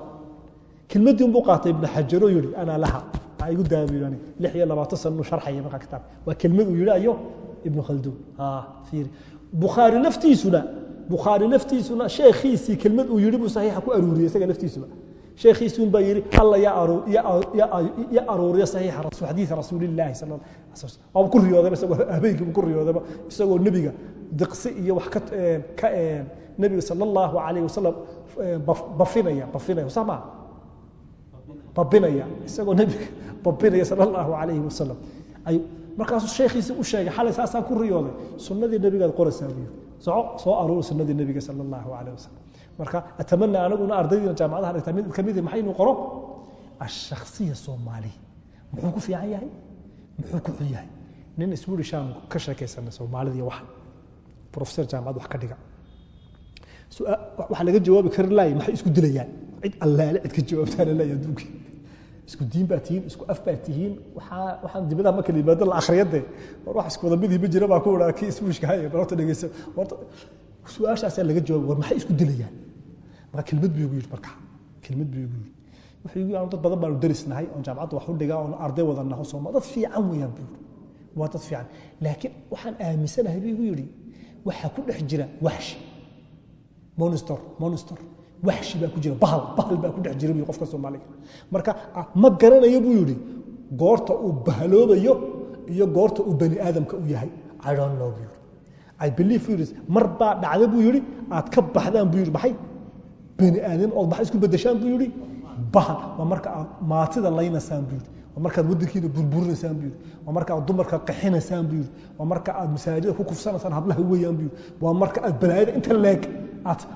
kelmadiin buu qaatay ibn xajaroo yidhi anaa laha aa igu daabiyo lix iyo labaatan inuu sharxaya markaa kitaab waa kelmad uu yidhi ayo ibn khalduun fiiri. Bukhaari laftiisuna bukhaari laftiisuna sheekhiisii kelmad uu yidhi buu saxiixa ku aruuriyey isaga laftiisuba sheekhiisuun baa yidhi alla ya aruuriya saxiixa xadiida rasuulillaahi sal waaba ku riyoodaba isagoo habeenkiiba ku riyoodaba isagoo nebiga diqsi iyo wax ka nebiga sala allahu calayh wasalam bafinaya bafinaya sax maa babinaya isagoo nebiga babinaya sala allahu calayhi wasalam markaasuu sheekhiisii u sheegay xalay saasaan ku riyooday sunnadii nebigaad qoraysaa soco soo aruur sunnadii nebiga sala allahu calayh wasalam marka atamana anaguna ardaydiina jaamacadaha dhigtaa mid ka mid maxay inuu qoro? Ashakhsiya soomaaliya muxuu ku fiican yahay? Muxuu ku xun yahay? Nin iswirishaan ka sheekaysana soomaalida iyo waxan professor jaamacad wax ka dhiga. Waxaa laga jawaabi kari laaya maxay isku dilayaan? Cid allaale cid ka jawaabtaana laaya adduunkii isku diin baa tihiin isku af baa tihiin. Waxaa waxaan dibadaha marka la yimaado la akhriyade war wax isku wada ma jira baa ku odhaa kii iswiishka haya barota dhegeysa. Warta su'aashaasaa laga jawaabay war maxay isku dilayaan? Marka kelmad buu igu yidhi marka kelmad buu igu yidhi. Wuxuu igu yidhi dad badan baanu darisnahay oon jaamacadda wax u dhigaa oon arday wada naho sooma dad fiican weeyaan buu yidhi. Waa dad fiican. Laakiin waxaan aaminsanahay buu igu yidhi waxaa ku dhex jira waxshi monster monster waxshi baa ku jira bahal bahal baa ku dhex jira qofka soomaaliga. Marka ma garanayo buu yidhi goorta uu bahaloobayo iyo goorta uu bani aadamka u yahay i don't know buu yidhi. I believe buu mar baa dhacda buu yidhi aad ka baxdaan buu yidhi maxay? Bani aadam ood maxay isku bedeshaan buu yidhi? Bahal. Waa marka aad maatida laynaysaan buu yidhi waa markaad waddankiina burburinaysaan buu yidhi waa marka aad dumarka qaxinaysaan buu yidhi waa marka aad masaajida ku kufsanaysaan hablaha weeyaan buu yidhi waa marka aad balaayada inta leeg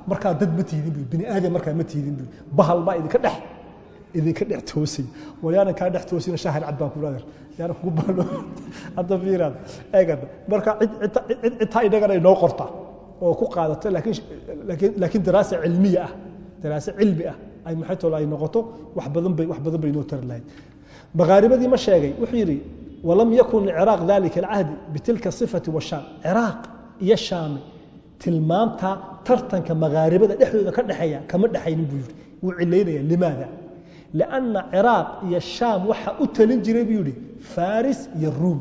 markaa dad ma tiidin bu biniaadam markaa ma tiidin bu bahal baa idinka dhex idinka dhex toosay. Wayaanan kaa dhex toosina shahar cad baan kulader yaana kugu baano hadda fiiraad eegada marka cid taa inagana inoo qorta oo ku qaadata laakiin laakiin laakiin daraasa cilmiya ah. Daraasa cilmi ah. Ay maxay tolo ay noqoto wax badan bay wax badan bay inoo tari lahayd. Makaaribadii ma sheegay wuxuu yidhi walam yakun liciraaq dalika alcahdi bitilka sifati washaam ciraaq iyo shaami tilmaamta tartanka maghaaribada dhexdooda ka dhexeeya kama dhexaynin buu yidhi. Wuu cilaynaya limaada? Lianna ciraaq iyo shaam waxa u talin jiray buu yidhi faris iyo ruum.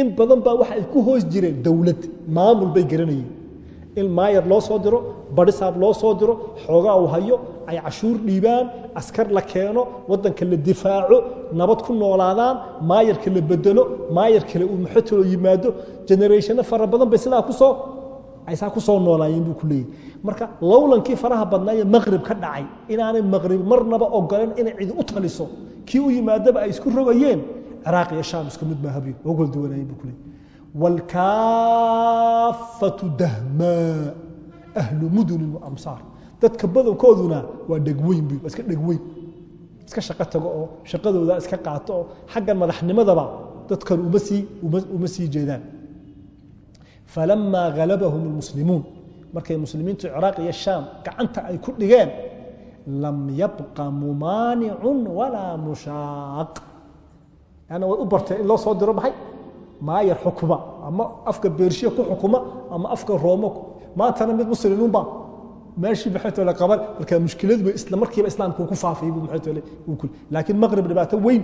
In badan baa waxa ay ku hoos jireen dowlad maamul bay garanayeen. In maayar loo soo diro barisaab loo soo diro xoogaa u hayo ay cashuur dhiibaan askar la keeno waddanka la difaaco nabad ku noolaadaan maayarka la bedelo maayar kale uu maxotalo yimaado generationna fara badan bay sidaa ku soo aysaa ku soo noolaayeen buu ku leeyahy marka lowlankii faraha badnaaye maqrib ka dhacay inaanay maqrib marnaba ogolen inay cidi u taliso kii u yimaadaba ay isku rogayeen ciraaq iyo shaam isku mid maahabiyo waa duwanaayeen buu ku leeyay waalkaafatu dahmaa ahlu mudunin wa amsaar. Dadka badankooduna waa dhegweyn bu iska dhegweyn. Iska shaqo tago oo shaqadooda iska qaato oo xaggan madaxnimadaba dadkan uma sii uma sii jeedaan falamaa galabahum almuslimuun markay muslimiintu ciraaq iyo shaam gacanta ay ku dhigeen lam yabqa mumaanicun walaa mushaaq. Yani way u barteen in loo soo diro maxay? Maayar xukuma ama afka beershiya ku xukuma ama afka roomo maantana mid muslimiinba meeshii maxaytole qaban marka mushkiladu bay isla markiiba islaamku ku faafay buu maxaytole laakiin maqrib dhibaato weyn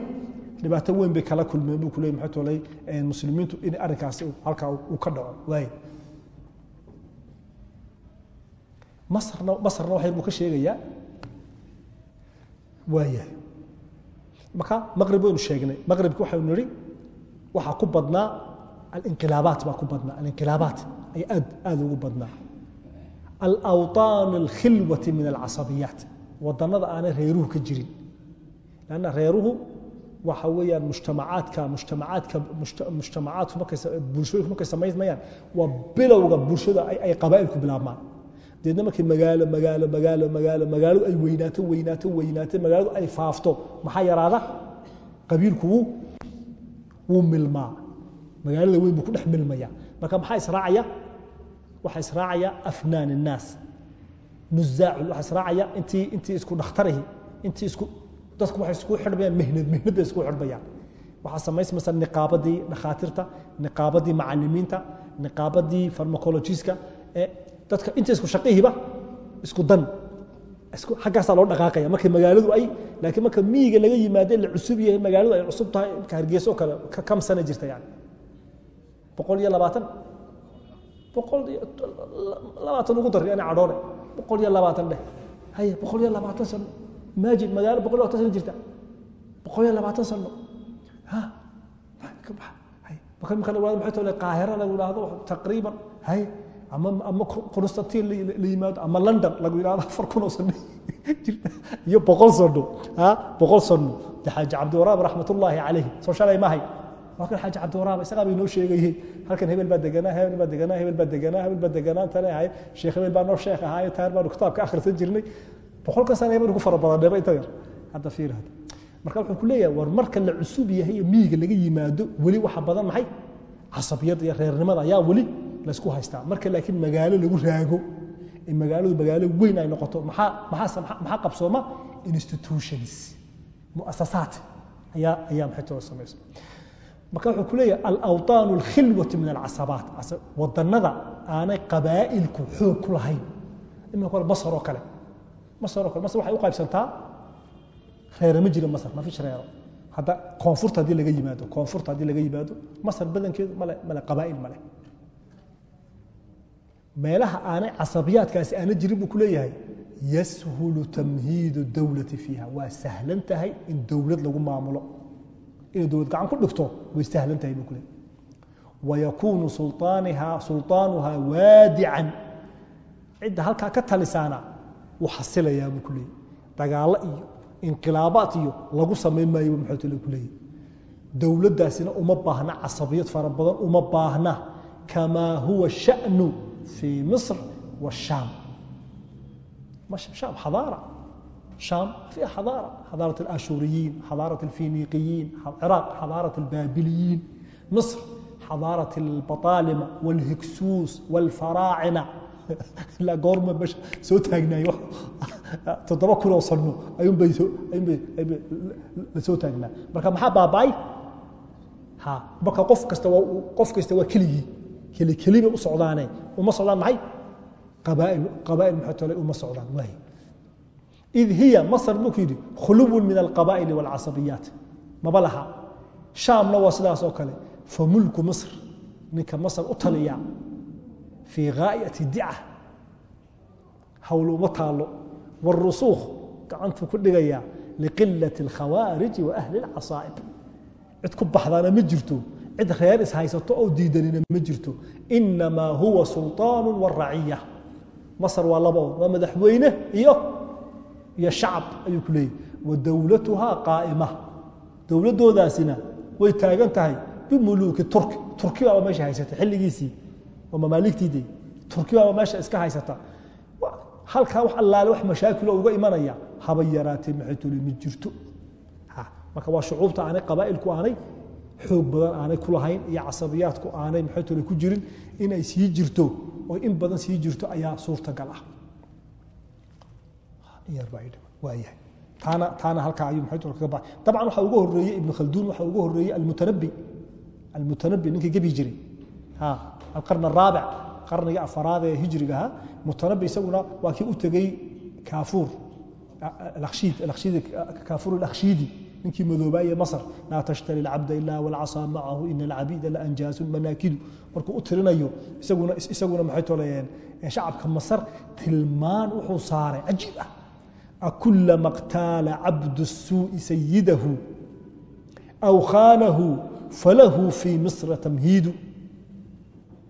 dhibaato weyn bay kala kulmeen buu kuleeyay maxaytole muslimiintu in arrinkaasi halkaa uu ka dhaco. Waay. Masarna masarna waxay buu ka sheegayaa. Waayahay marka maqrib waynu sheegnay. Maqribki waxaynu nidhi waxaa ku badnaa alinqilaabaat baa ku badnaa. Alinqilaabaat ay aad aada ugu badnaa. Alawطaan alkhilwati min alcasabiyaat wadanada aanay reeruhu ka jirin. Lanna reeruhu waxa weeyaan mujtamacaadka mujtamacaadka mujtamacaadku markay bulshooyinku markay samaysmayaan waa bilowga bulshada ay qabaa'ilku bilaabmaan. Deedna markay magaalo magaalo magaalo magaalo magaaladu ay weynaato weynaato weynaato magaaladu ay faafto maxaa yaraada? Qabiilku wuu wuu milmaa. Magaalada weyn buu ku dhex milmaya. Marka maxaa israacaya? Waxaa israacaya afnaan الnaas nuzaacu waxaa israacaya intii intii isku dhakhtarihi intii isku dadku waxay isku xidhmayaan mihnad mihnad bay isku xidhmayaan. Waxaa samaysmaysa niqaabadii dhakhaatiirta niqaabadii macalimiinta niqaabadii farmacologiska ee dadka inta isku shaqihiba isku dan isku xaggaasaa loo dhaqaaqaya. Marka magaaladu ay laakiin marka miyiga laga yimaado la cusub yahay magaaladu ay cusub tahay marka hargeysa oo kale kam sana jirta yani boqol iyo labaatan boqol labaatan ugu dar yani cadhoone boqol iyo labaatan dheh haye boqol iyo labaatan sano maajid magaalo boqol iyo labaatan sano jirta. Boqol iyo labaatan sano. Qaahira lagu yidhaahdo? Taqriiban. Haye ama constantine la yimaado ama london lagu yidhahdo afar kun oo sano iyo boqol sano. Boqol sano. De xaaji cabdiwaraab raxmatullaahi calayhi. Soo shalay mahay waa kan xaaji cabdiwaraab isagaa bay noo sheegayey halkan hebel baa deganaa hebel baa deganaa hebel baa deganaa hebel baa deganaa tane ahay sheekh hebel baa noo sheekh ahaayo taar baanu kitaabka akhrisan jirnay boqolka sana baynu ku fara badanayba inta yar hadda fiir hadda marka wuxuu ku leeyahay war marka la cusub yahay iyo miyiga laga yimaado weli waxa badan maxay casabiyadda iyo reernimada ayaa weli laysku haystaa. Marka laakiin magaalo lagu raago in magaaladu magaalo weyn ay noqoto maxaa maxaa maxaa qabsooma? Institutions. Muasasaat. Ayaa ayaa maxay too samaysa marka wuxuu ku leeyahay alawطaan alkhilwati min alcasabaat. Wadanada aanay qabaa'ilku xoog ku lahayn. Iminka masar oo kale masar oo kale masar waxay u qaybsantaa? Reere ma jira masar ma fish reero hadda koonfurta haddii laga yimaado koonfurta haddii laga yimaado masar badankeedu male male qabaa'il male meelaha aanay casabiyaadkaasi aana jirin buu ku leeyahay yashulu tamhiidu dowlati fiiha. Waa sahlan tahay in dowlad lagu maamulo. Inay dowlad gacan ku dhigto way sahlan tahay buu ku leeyahay. Wayakuunu sulطaaniha sulطaanuhaa waadican. Cidda halkaa ka talisaana wuu xasilayaa buu ku leeyahay. Dagaalo iyo inqilaabaad iyo lagu samayn maayo maxoot ku leeyahy dowladdaasina uma baahna casabiyad fara badan uma baahna kamaa huwa sha'nu fii misr washaam shaam. Xadaara. Shaam fiiha xadaara. Xadaarat alashuriyiin xadaarat alfiniqiyiin ciraaq xadaarat albaabiliyiin misr xadaarat albaطaalima walhigsuus walfaraacina ilaa goorma meesha soo taagnaay toddoba kunoo sano ayuunbay ayuunbay la soo taagnaa. Marka maxaa baaba'ay ha marka qof kasta waa qof kasta waa keligii keli keli u socdaane uma socdaan maxay? Qabaa'il qabaa'il maxaa tole uma socdaan waaye. Id hiya masr buu yidhi khuluwun min alqabaa'ili waalcasabiyaat maba laha. Shaamna waa sidaas oo kale. Fa mulku misr ninka masr u taliya fii gaayati dica hawl uma taalo wاrusuukh gacantuu ku dhigayaa liqilaة اlkhawaariji wa ahli اlcasaa'ib cid ku baxdaana ma jirto cid reer ishaysato oo diidanina ma jirto inamaa huwa sulطaan waraciya masr waa labaood waa madaxweyne iyo iyo shacab ayuu ku leeyahy wa dowlatuhaa qaa'ima dowladoodaasina way taagan tahay bimuluuki turki turki baaba meesha haysata xilligiisii waa mamaaligtiide turki baaba meesha iska haysata. Halkaa wax allaale wax mashaakilo uga imanaya haba yaraatee maxaytole ma jirto. Marka waa shucuubta aanay qabaa'ilku aanay xoog badan aanay ku lahayn iyo casabiyaadku aanay maxaytole ku jirin inay sii jirto oo in badan sii jirto ayaa suurtagal ah. Taana halkaa ayuu maxaytole kaga baxay. Dabcan waxaa uga horeeyey ibnu khalduun waxaa uga horeeyey almutanabi. Almutanabi ninkii gebi jiray alqarn araabic qarniga afaraad ee hijriga ahaa mutanabi isaguna waa kii u tegey kaafuur akhshiid akhshiid kaafuur alakhshiidi ninkii madoobaaye masr laa tashtari alcabda ilaa walcasaa macahu ina alcabiida la anjaasun manaakidu markuu u tirinayo isaguna isaguna maxay tolayeen shacabka masar tilmaan wuxuu saaray cajiib ah akulama اqtaala cabdu الsuuءi sayidahu aw khaanahu falahu fii misra tamhiidu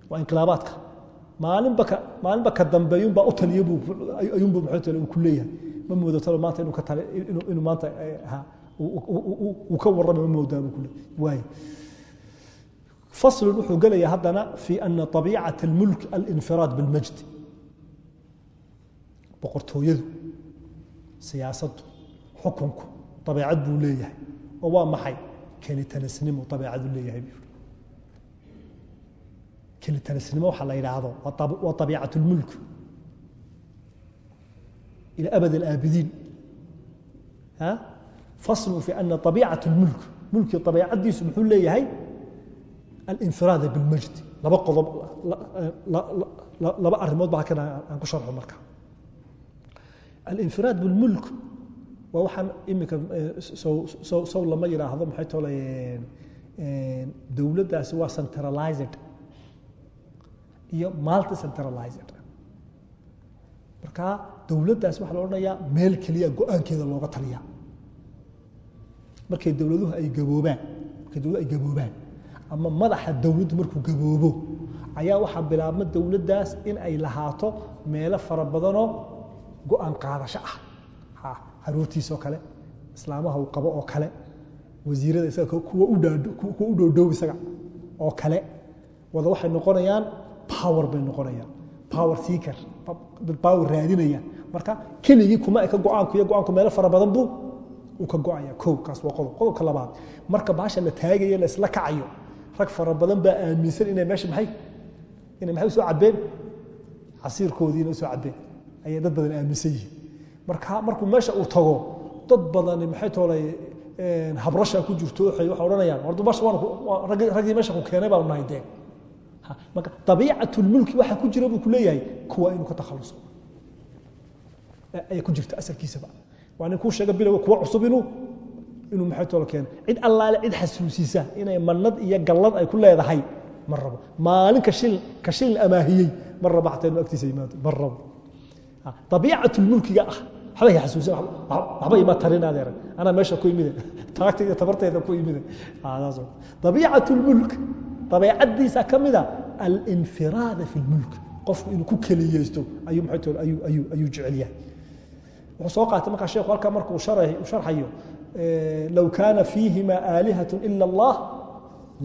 waa inqilaabaadka maalinba ka maalinba ka dambeeyunbaa u taliya buu ayuunbu maxay tale uu ku leeyahay ma moodo talo maanta inuu ka tale inuu inuu maanta uu ka warrama ma moodaa buu ku leeyahay waayo faslun wuxuu gelayaa haddana fi ana طabiicata اlmulk alinfiraad biاlmajd boqortooyadu siyaasaddu xukunku dabeecad buu leeyahay oo waa maxay kelitanisnimo dabeecadu leeyahay buu kelitanisnimo waxaa la yidhaahdo waa abiicat اlmulk ilى abad اlaabidiin faslu fi ana abiicat اlmulk mulki abiicadiisu muxuu leeyahay alinfiraada biاlmajd laba qodob laba arimood ba halkan aan ku sharxo marka alinfiraad biاlmulk waa waxaan imika sow lama yidhaahdo maxay tolayeen dowladdaasi waa centralized iyo multi centralized. Marka dowladdaasi waxaa la odhanayaa meel keliya go'aankeeda looga taliya markay dowladuhu ay gaboobaan markay dowladuhu ay gaboobaan ama madaxa dowladdu markuu gaboobo ayaa waxaa bilaabma dowladdaas in ay lahaato meelo fara badanoo go'aan qaadasho ah. Haruurtiisoo kale islaamaha uu qabo oo kale wasiirada isaga kuwa u dhowdhow isaga oo kale. Wada waxay noqonayaan power bay noqonayaan. Power seeker dad power raadinaya marka keligii kuma eka go'aanku iyo go'aanku meelo fara badan buu uu ka go'aya kow kaas waa qodob. Qodobka labaad marka baasha la taagayo la isla kacayo rag fara badan baa aaminsan inay meesha maxay? Inay maxay u soo cabeen casiirkoodiina u soo cabeen ayay dad badan aaminsan yihiin. Marka markuu meesha uu tago dad badani maxay toolay habrasha ku jirto waxay waxa odhanayaan wardu basha waan raggii meesha ku keenay baanu nahay dee marka dabiicatu lmulki waxa ku jira buu ku leeyahay kuwa inuu ka takhaluso. Ayay ku jirta asalkiisaba. Waa nin kuu sheega bilowga kuwa cusub inuu inuu maxay toola keeno cid allaale cid xasuusisa inay mannad iyo gallad ay ku leedahay ma rabo. Maalin ka shil ka shil amaahiyey ma rabo xataa inuu agtiisa yimaado ma rabo. Dabiicatu lmulkiga ah waxba hay xasuusin waxba ima tarin adeer anaa meesha ku imide taagta iyo tabarteeda ku imide dabiicatu lmulk dabeecadiisa ka mida alinfiraada fi lmulk qofku inuu ku keliyeysto ayuu jecel yahay. Wuxuu soo qaatay markaa sheekhu halkaa markuu sharxayo low kaana fiihima aalihat ila allah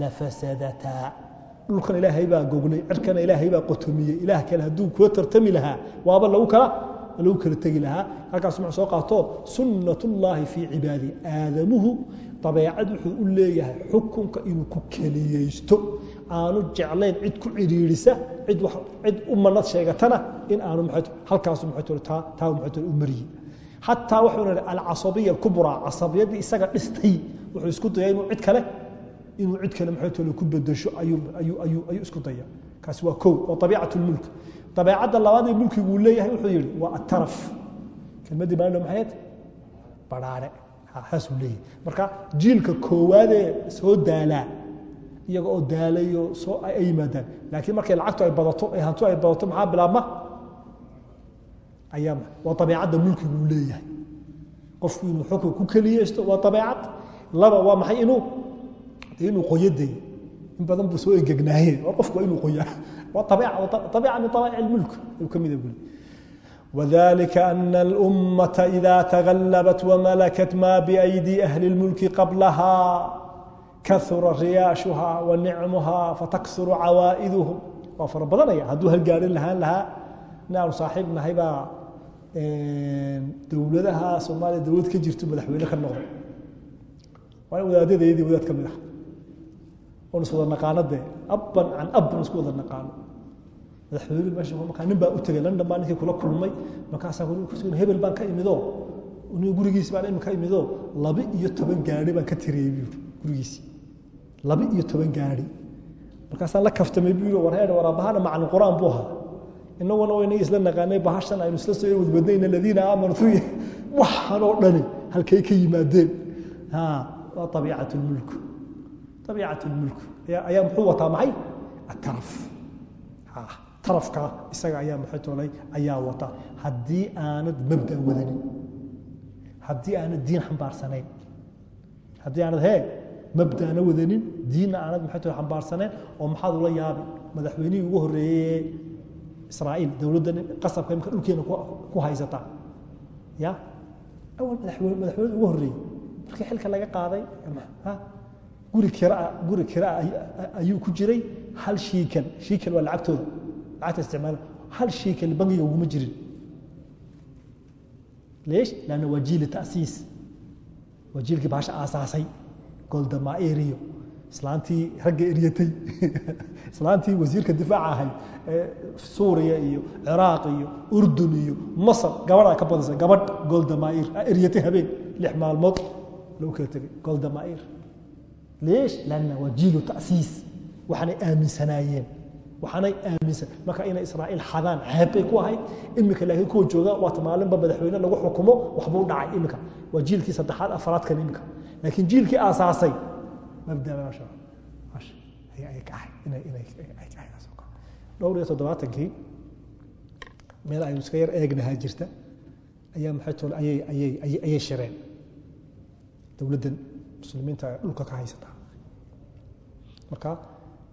lafasadataa dhulkan ilaahay baa goglay cirkana ilaahay baa qotomiyey. Ilaah kale hadduu kula tartami lahaa waaba lagu kala lagu kala tegi lahaa. Halkaas wuxuu soo qaato sunnat ullaahi fii cibaadi aadamuhu dabeecad wuxuu u leeyahay xukunka inuu ku keliyeysto aanu jeclayn cid ku cidhiirisa cid cid u manad sheegatana in aanu halkaasu taa u mariyey. Xataa wuxuu nihi alcasabiya alkubraa casabiyaddii isaga dhistay wuxuu isku daya inuu cid kale inuu cid kale maxaytole ku bedesho ayuu isku daya kaasi waa kow waa abiicat lmulk. Dabeecadda labaad ee mulkiguu leeyahay wuxuu yihi waa ataraf kelmaddii baano maxayd baraare. Saasuu leeyahay. Marka jiilka koowaadee soo daalaa iyaga oo daalayo soo ay yimaadaan laakiin markay lacagtu ay badato ee hantu ay badato maxaa bilaabma ayaa waa abiicadda mulkiguu leeyahay qofku inuu xukun ku keliyeysto waa abeecad laba waa maxay inuu inuu qoyaday in badan buu soo engegnaaye qofku waa inuu qoyaa waa abiica min abaa'ic اlmulk ayuu ka mida buli وذلك أن الأمة إذا تغلبت وملكت ما بأيدي أهل الملك قبلها kaura riyaashuhaa wa nicmuhaa fataksuru cawaa'iduhum. Waa fara badanaya hadduu halgaarin lahaan lahaa ni saaxiib nahay baa dowladaha soomaaliya dowlad ka jirto madaxweyne ka noqda waa in wadaad ka mid ah. Oon is wada abban can abban isku wada naqaano. Madaxweyne meesha markaa nin baa u tegay london baa ninkii kula kulmay markaasaa hebel baan ka imido gurigiis baan imika imido laba iyo toban gaari baan ka tiriyey buu gurigiisii laba iyo toban gaari. Markaasaan la kaftamay buu yiri warheer waraabahana macalin quraan buu ahaa. Inaguna wayna isla naqaanay bahashan aynu isla soo wadwadnayna aladiina aamanuu waxaan dhani halkay ka yimaadeen. Waa abiicat lmulk abiicat lmulk ayaa muxuu wataa maxay? Ataraf tarafka isaga ayaa maxay toolay ayaa wata haddii aanad mabda wadanin haddii aanad diin xambaarsanayn haddii aanad hee mabdana wadanin diinna aanad maxay tahay xambaarsaneen oo maxaad ula yaabi madaxweynihii ugu horreeyey israa'iil dowladda qasabka imka dhulkeena ku haysata. Ya? Awal madaxweyne ugu horreeyey. Markii xilka laga qaaday guri kira guri kira ayuu ku jiray hal shiikal shiikal waa lacagtooda. Lacagta isticmaala. Hal shiikal bangiga uguma jirin. Leesh? Lanna waa jiili ta'siis. Waa jiilkii baasha aasaasay goldamaeriyo. Islaantii ragga eryatay islaantii wasiirka difaaca ahayd suuriya iyo ciraaq iyo urdun iyo masar. Gabadhaa ka badisa gabadh goldamair eryatay habeen. Lix maalmood lagu kala tegay. Goldamair leesh lanna waa jiilu ta'siis. Waxaanay aaminsanaayeen. Waxaanay aaminsan marka inay israa'iil xadaan ceeb bay ku ahayd. Imika laakiin kuwa jooga waata maalinba madaxweyne lagu xukumo waxbuu dhacay imika. Waa jiilkii saddexaad afaraadkan imika laakiin jiilkii aasaasay dhowr iyo toddobaatankii meel aynu iska yar eegnahaa jirta ayaa maxay tole ayay ayay ayay shireen. Dowladdan muslimiinta dhulka ka haysata. Marka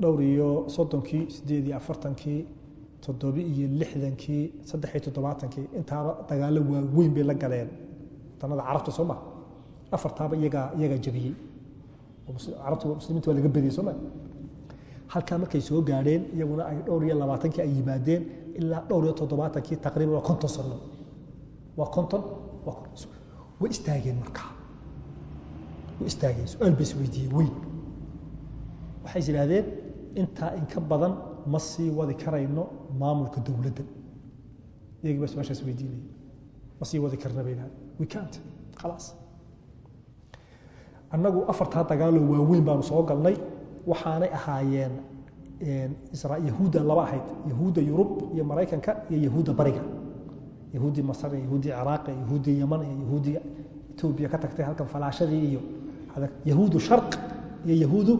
dhowr iyo soddonkii sideed iyo afartankii toddobi iyo lixdankii saddex iyo toddobaatankii intaaba dagaalo waaweyn bay la galeen. Wadanada carabta soo maa afartaaba iyagaa jabiyey. Muslimiinta waa laga badiyey soo ma. Halkaa markay soo gaadheen iyaguna ay dhowr iyo labaatankii ay yimaadeen ilaa dhowr iyo toddobaatankii taqriiban waa konton sano. Waa konton waa konton way istaageen markaa. Way istaageen. Su'aal bay isweydiiyeen weyn waxay is idhaahdeen intaa in ka badan ma sii wadi karayno maamulka dowladda iyagii baa su'aashaas weydiinaya ma sii wadi karna bay idhahdeen we can't. Khalaas annagu afartaa dagaaloo waaweyn baanu soo galnay waxaanay ahaayeen yahuudda laba ahayd yahuudda yurub iyo maraykanka iyo yahuudda bariga. Yahuuddii masar iyo yahuuddii ciraaq iyo yahuuddii yaman iyo yahuuddii etoobiya ka tagtay halkan falaashadii iyo yahuudu sharq iyo yahuudu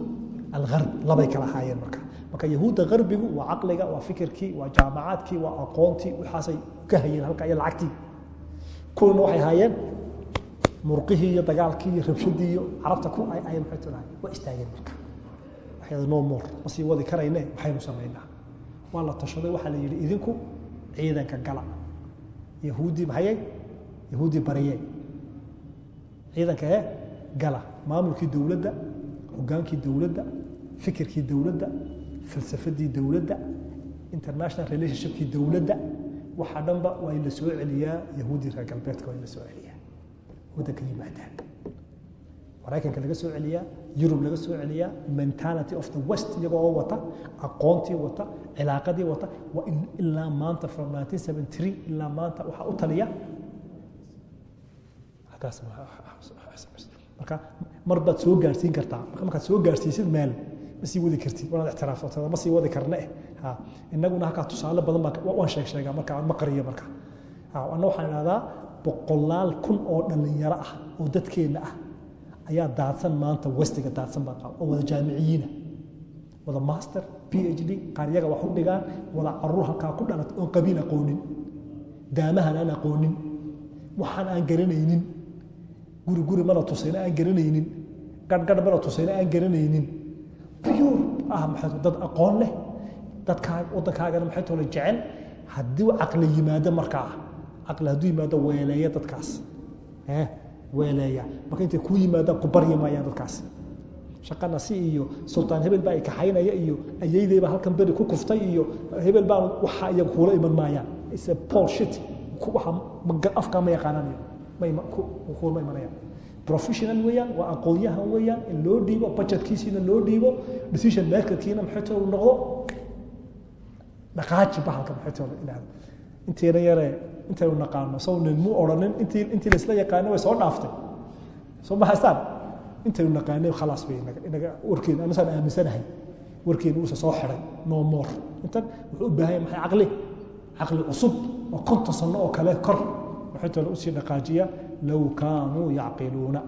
algarb labay kala ahaayeen marka. Marka yahuudda garbigu waa caqliga waa fikirkii waa jaamacaadkii waa aqoontii waxaasay ka hayeen halka iyo lacagtii. Kuwana waxay ahaayeen murqihii iyo dagaalkii iyo rabshadii iyo carabta ku ay ay maxay tirahay waa istaageen marka. Waxay no more ma sii wadi karayne maxaynu samaynaa waa la tashaday waxaa la yidhi idinku ciidanka gala. Yahuuddii maxayay yahuuddii bariyee ciidanka ee gala. Maamulkii dowladda hogaankii dowladda fikirkii dowladda falsafadii dowladda international relationshipkii dowladda waxaa dhanba waa in la soo celiyaa yahuuddii reer galbeedka waa in la soo celiyaa waddanka yimaadaan maraykanka laga soo celiyaa yurub laga soo celiyaa mentality of the west iyagoo wata aqoontii wata cilaaqadii wata waa in ilaa maanta from 1973 ilaa maanta waxaa u taliya. Marka mar baad soo gaarsiin kartaa marka markaad soo gaarsiisid meel ma sii wadi kartid wanaad ictiraafsatada ma sii wadi karne. Ha innaguna halkaa tusaale badan waan sheeg sheegaa marka ma qariyo marka. Anna waxaan idhahdaa boqolaal kun oo dhallinyaro ah oo dadkeenna ah ayaa daadsan maanta westiga daadsan baa qaba oo wada jaamiciyiina wada master p h d qaar iyaga wax u dhigaan wada carruur halkaa ku dhalatay oon qabiil aqoonin daamahan aan aqoonin waxaan aan garanaynin guri guri mana tusayna aan garanaynin garhgarh mana tusayna aan garanaynin. Pure ah maxay dad aqoon leh dadkaa waddankaagana maxay tole jecel haddii caqli yimaado markaa caqli hadduu yimaado weeleeya dadkaas. Weeleeya. Marka intay kuu yimaadaan ku baryi maayaan dadkaas. Shaqana si iyo sultaan hebel baa kaxaynaya iyo ayeydeyba halkan beri ku kuftay iyo hebel baan waxa iyaga kuula iman maayaan is a paul shit afkaa ma yaqaananayo kuulma imanayaan. Professional weeyaan waa aqoonyahan weeyaan in loo dhiibo budgetkiisiina loo dhiibo decision makerkiina maxay too noqdo dhaqaaji bahalka maxay too ilaahdo inteena yare intaynu naqaano sow nin mu odhanin intii intii laisla yaqaano way soo dhaaftay. Soo ma haystaan? Intaynu naqaanay khalaas bay inaga warkeena anasaan aaminsanahay. Warkeena uusa soo xiray no more. Intan wuxuu u baahan maxay caqli? Caqli cusub oo konton sano oo kale kor. Maxay tole u sii dhaqaajiya low kaanuu yacqiluuna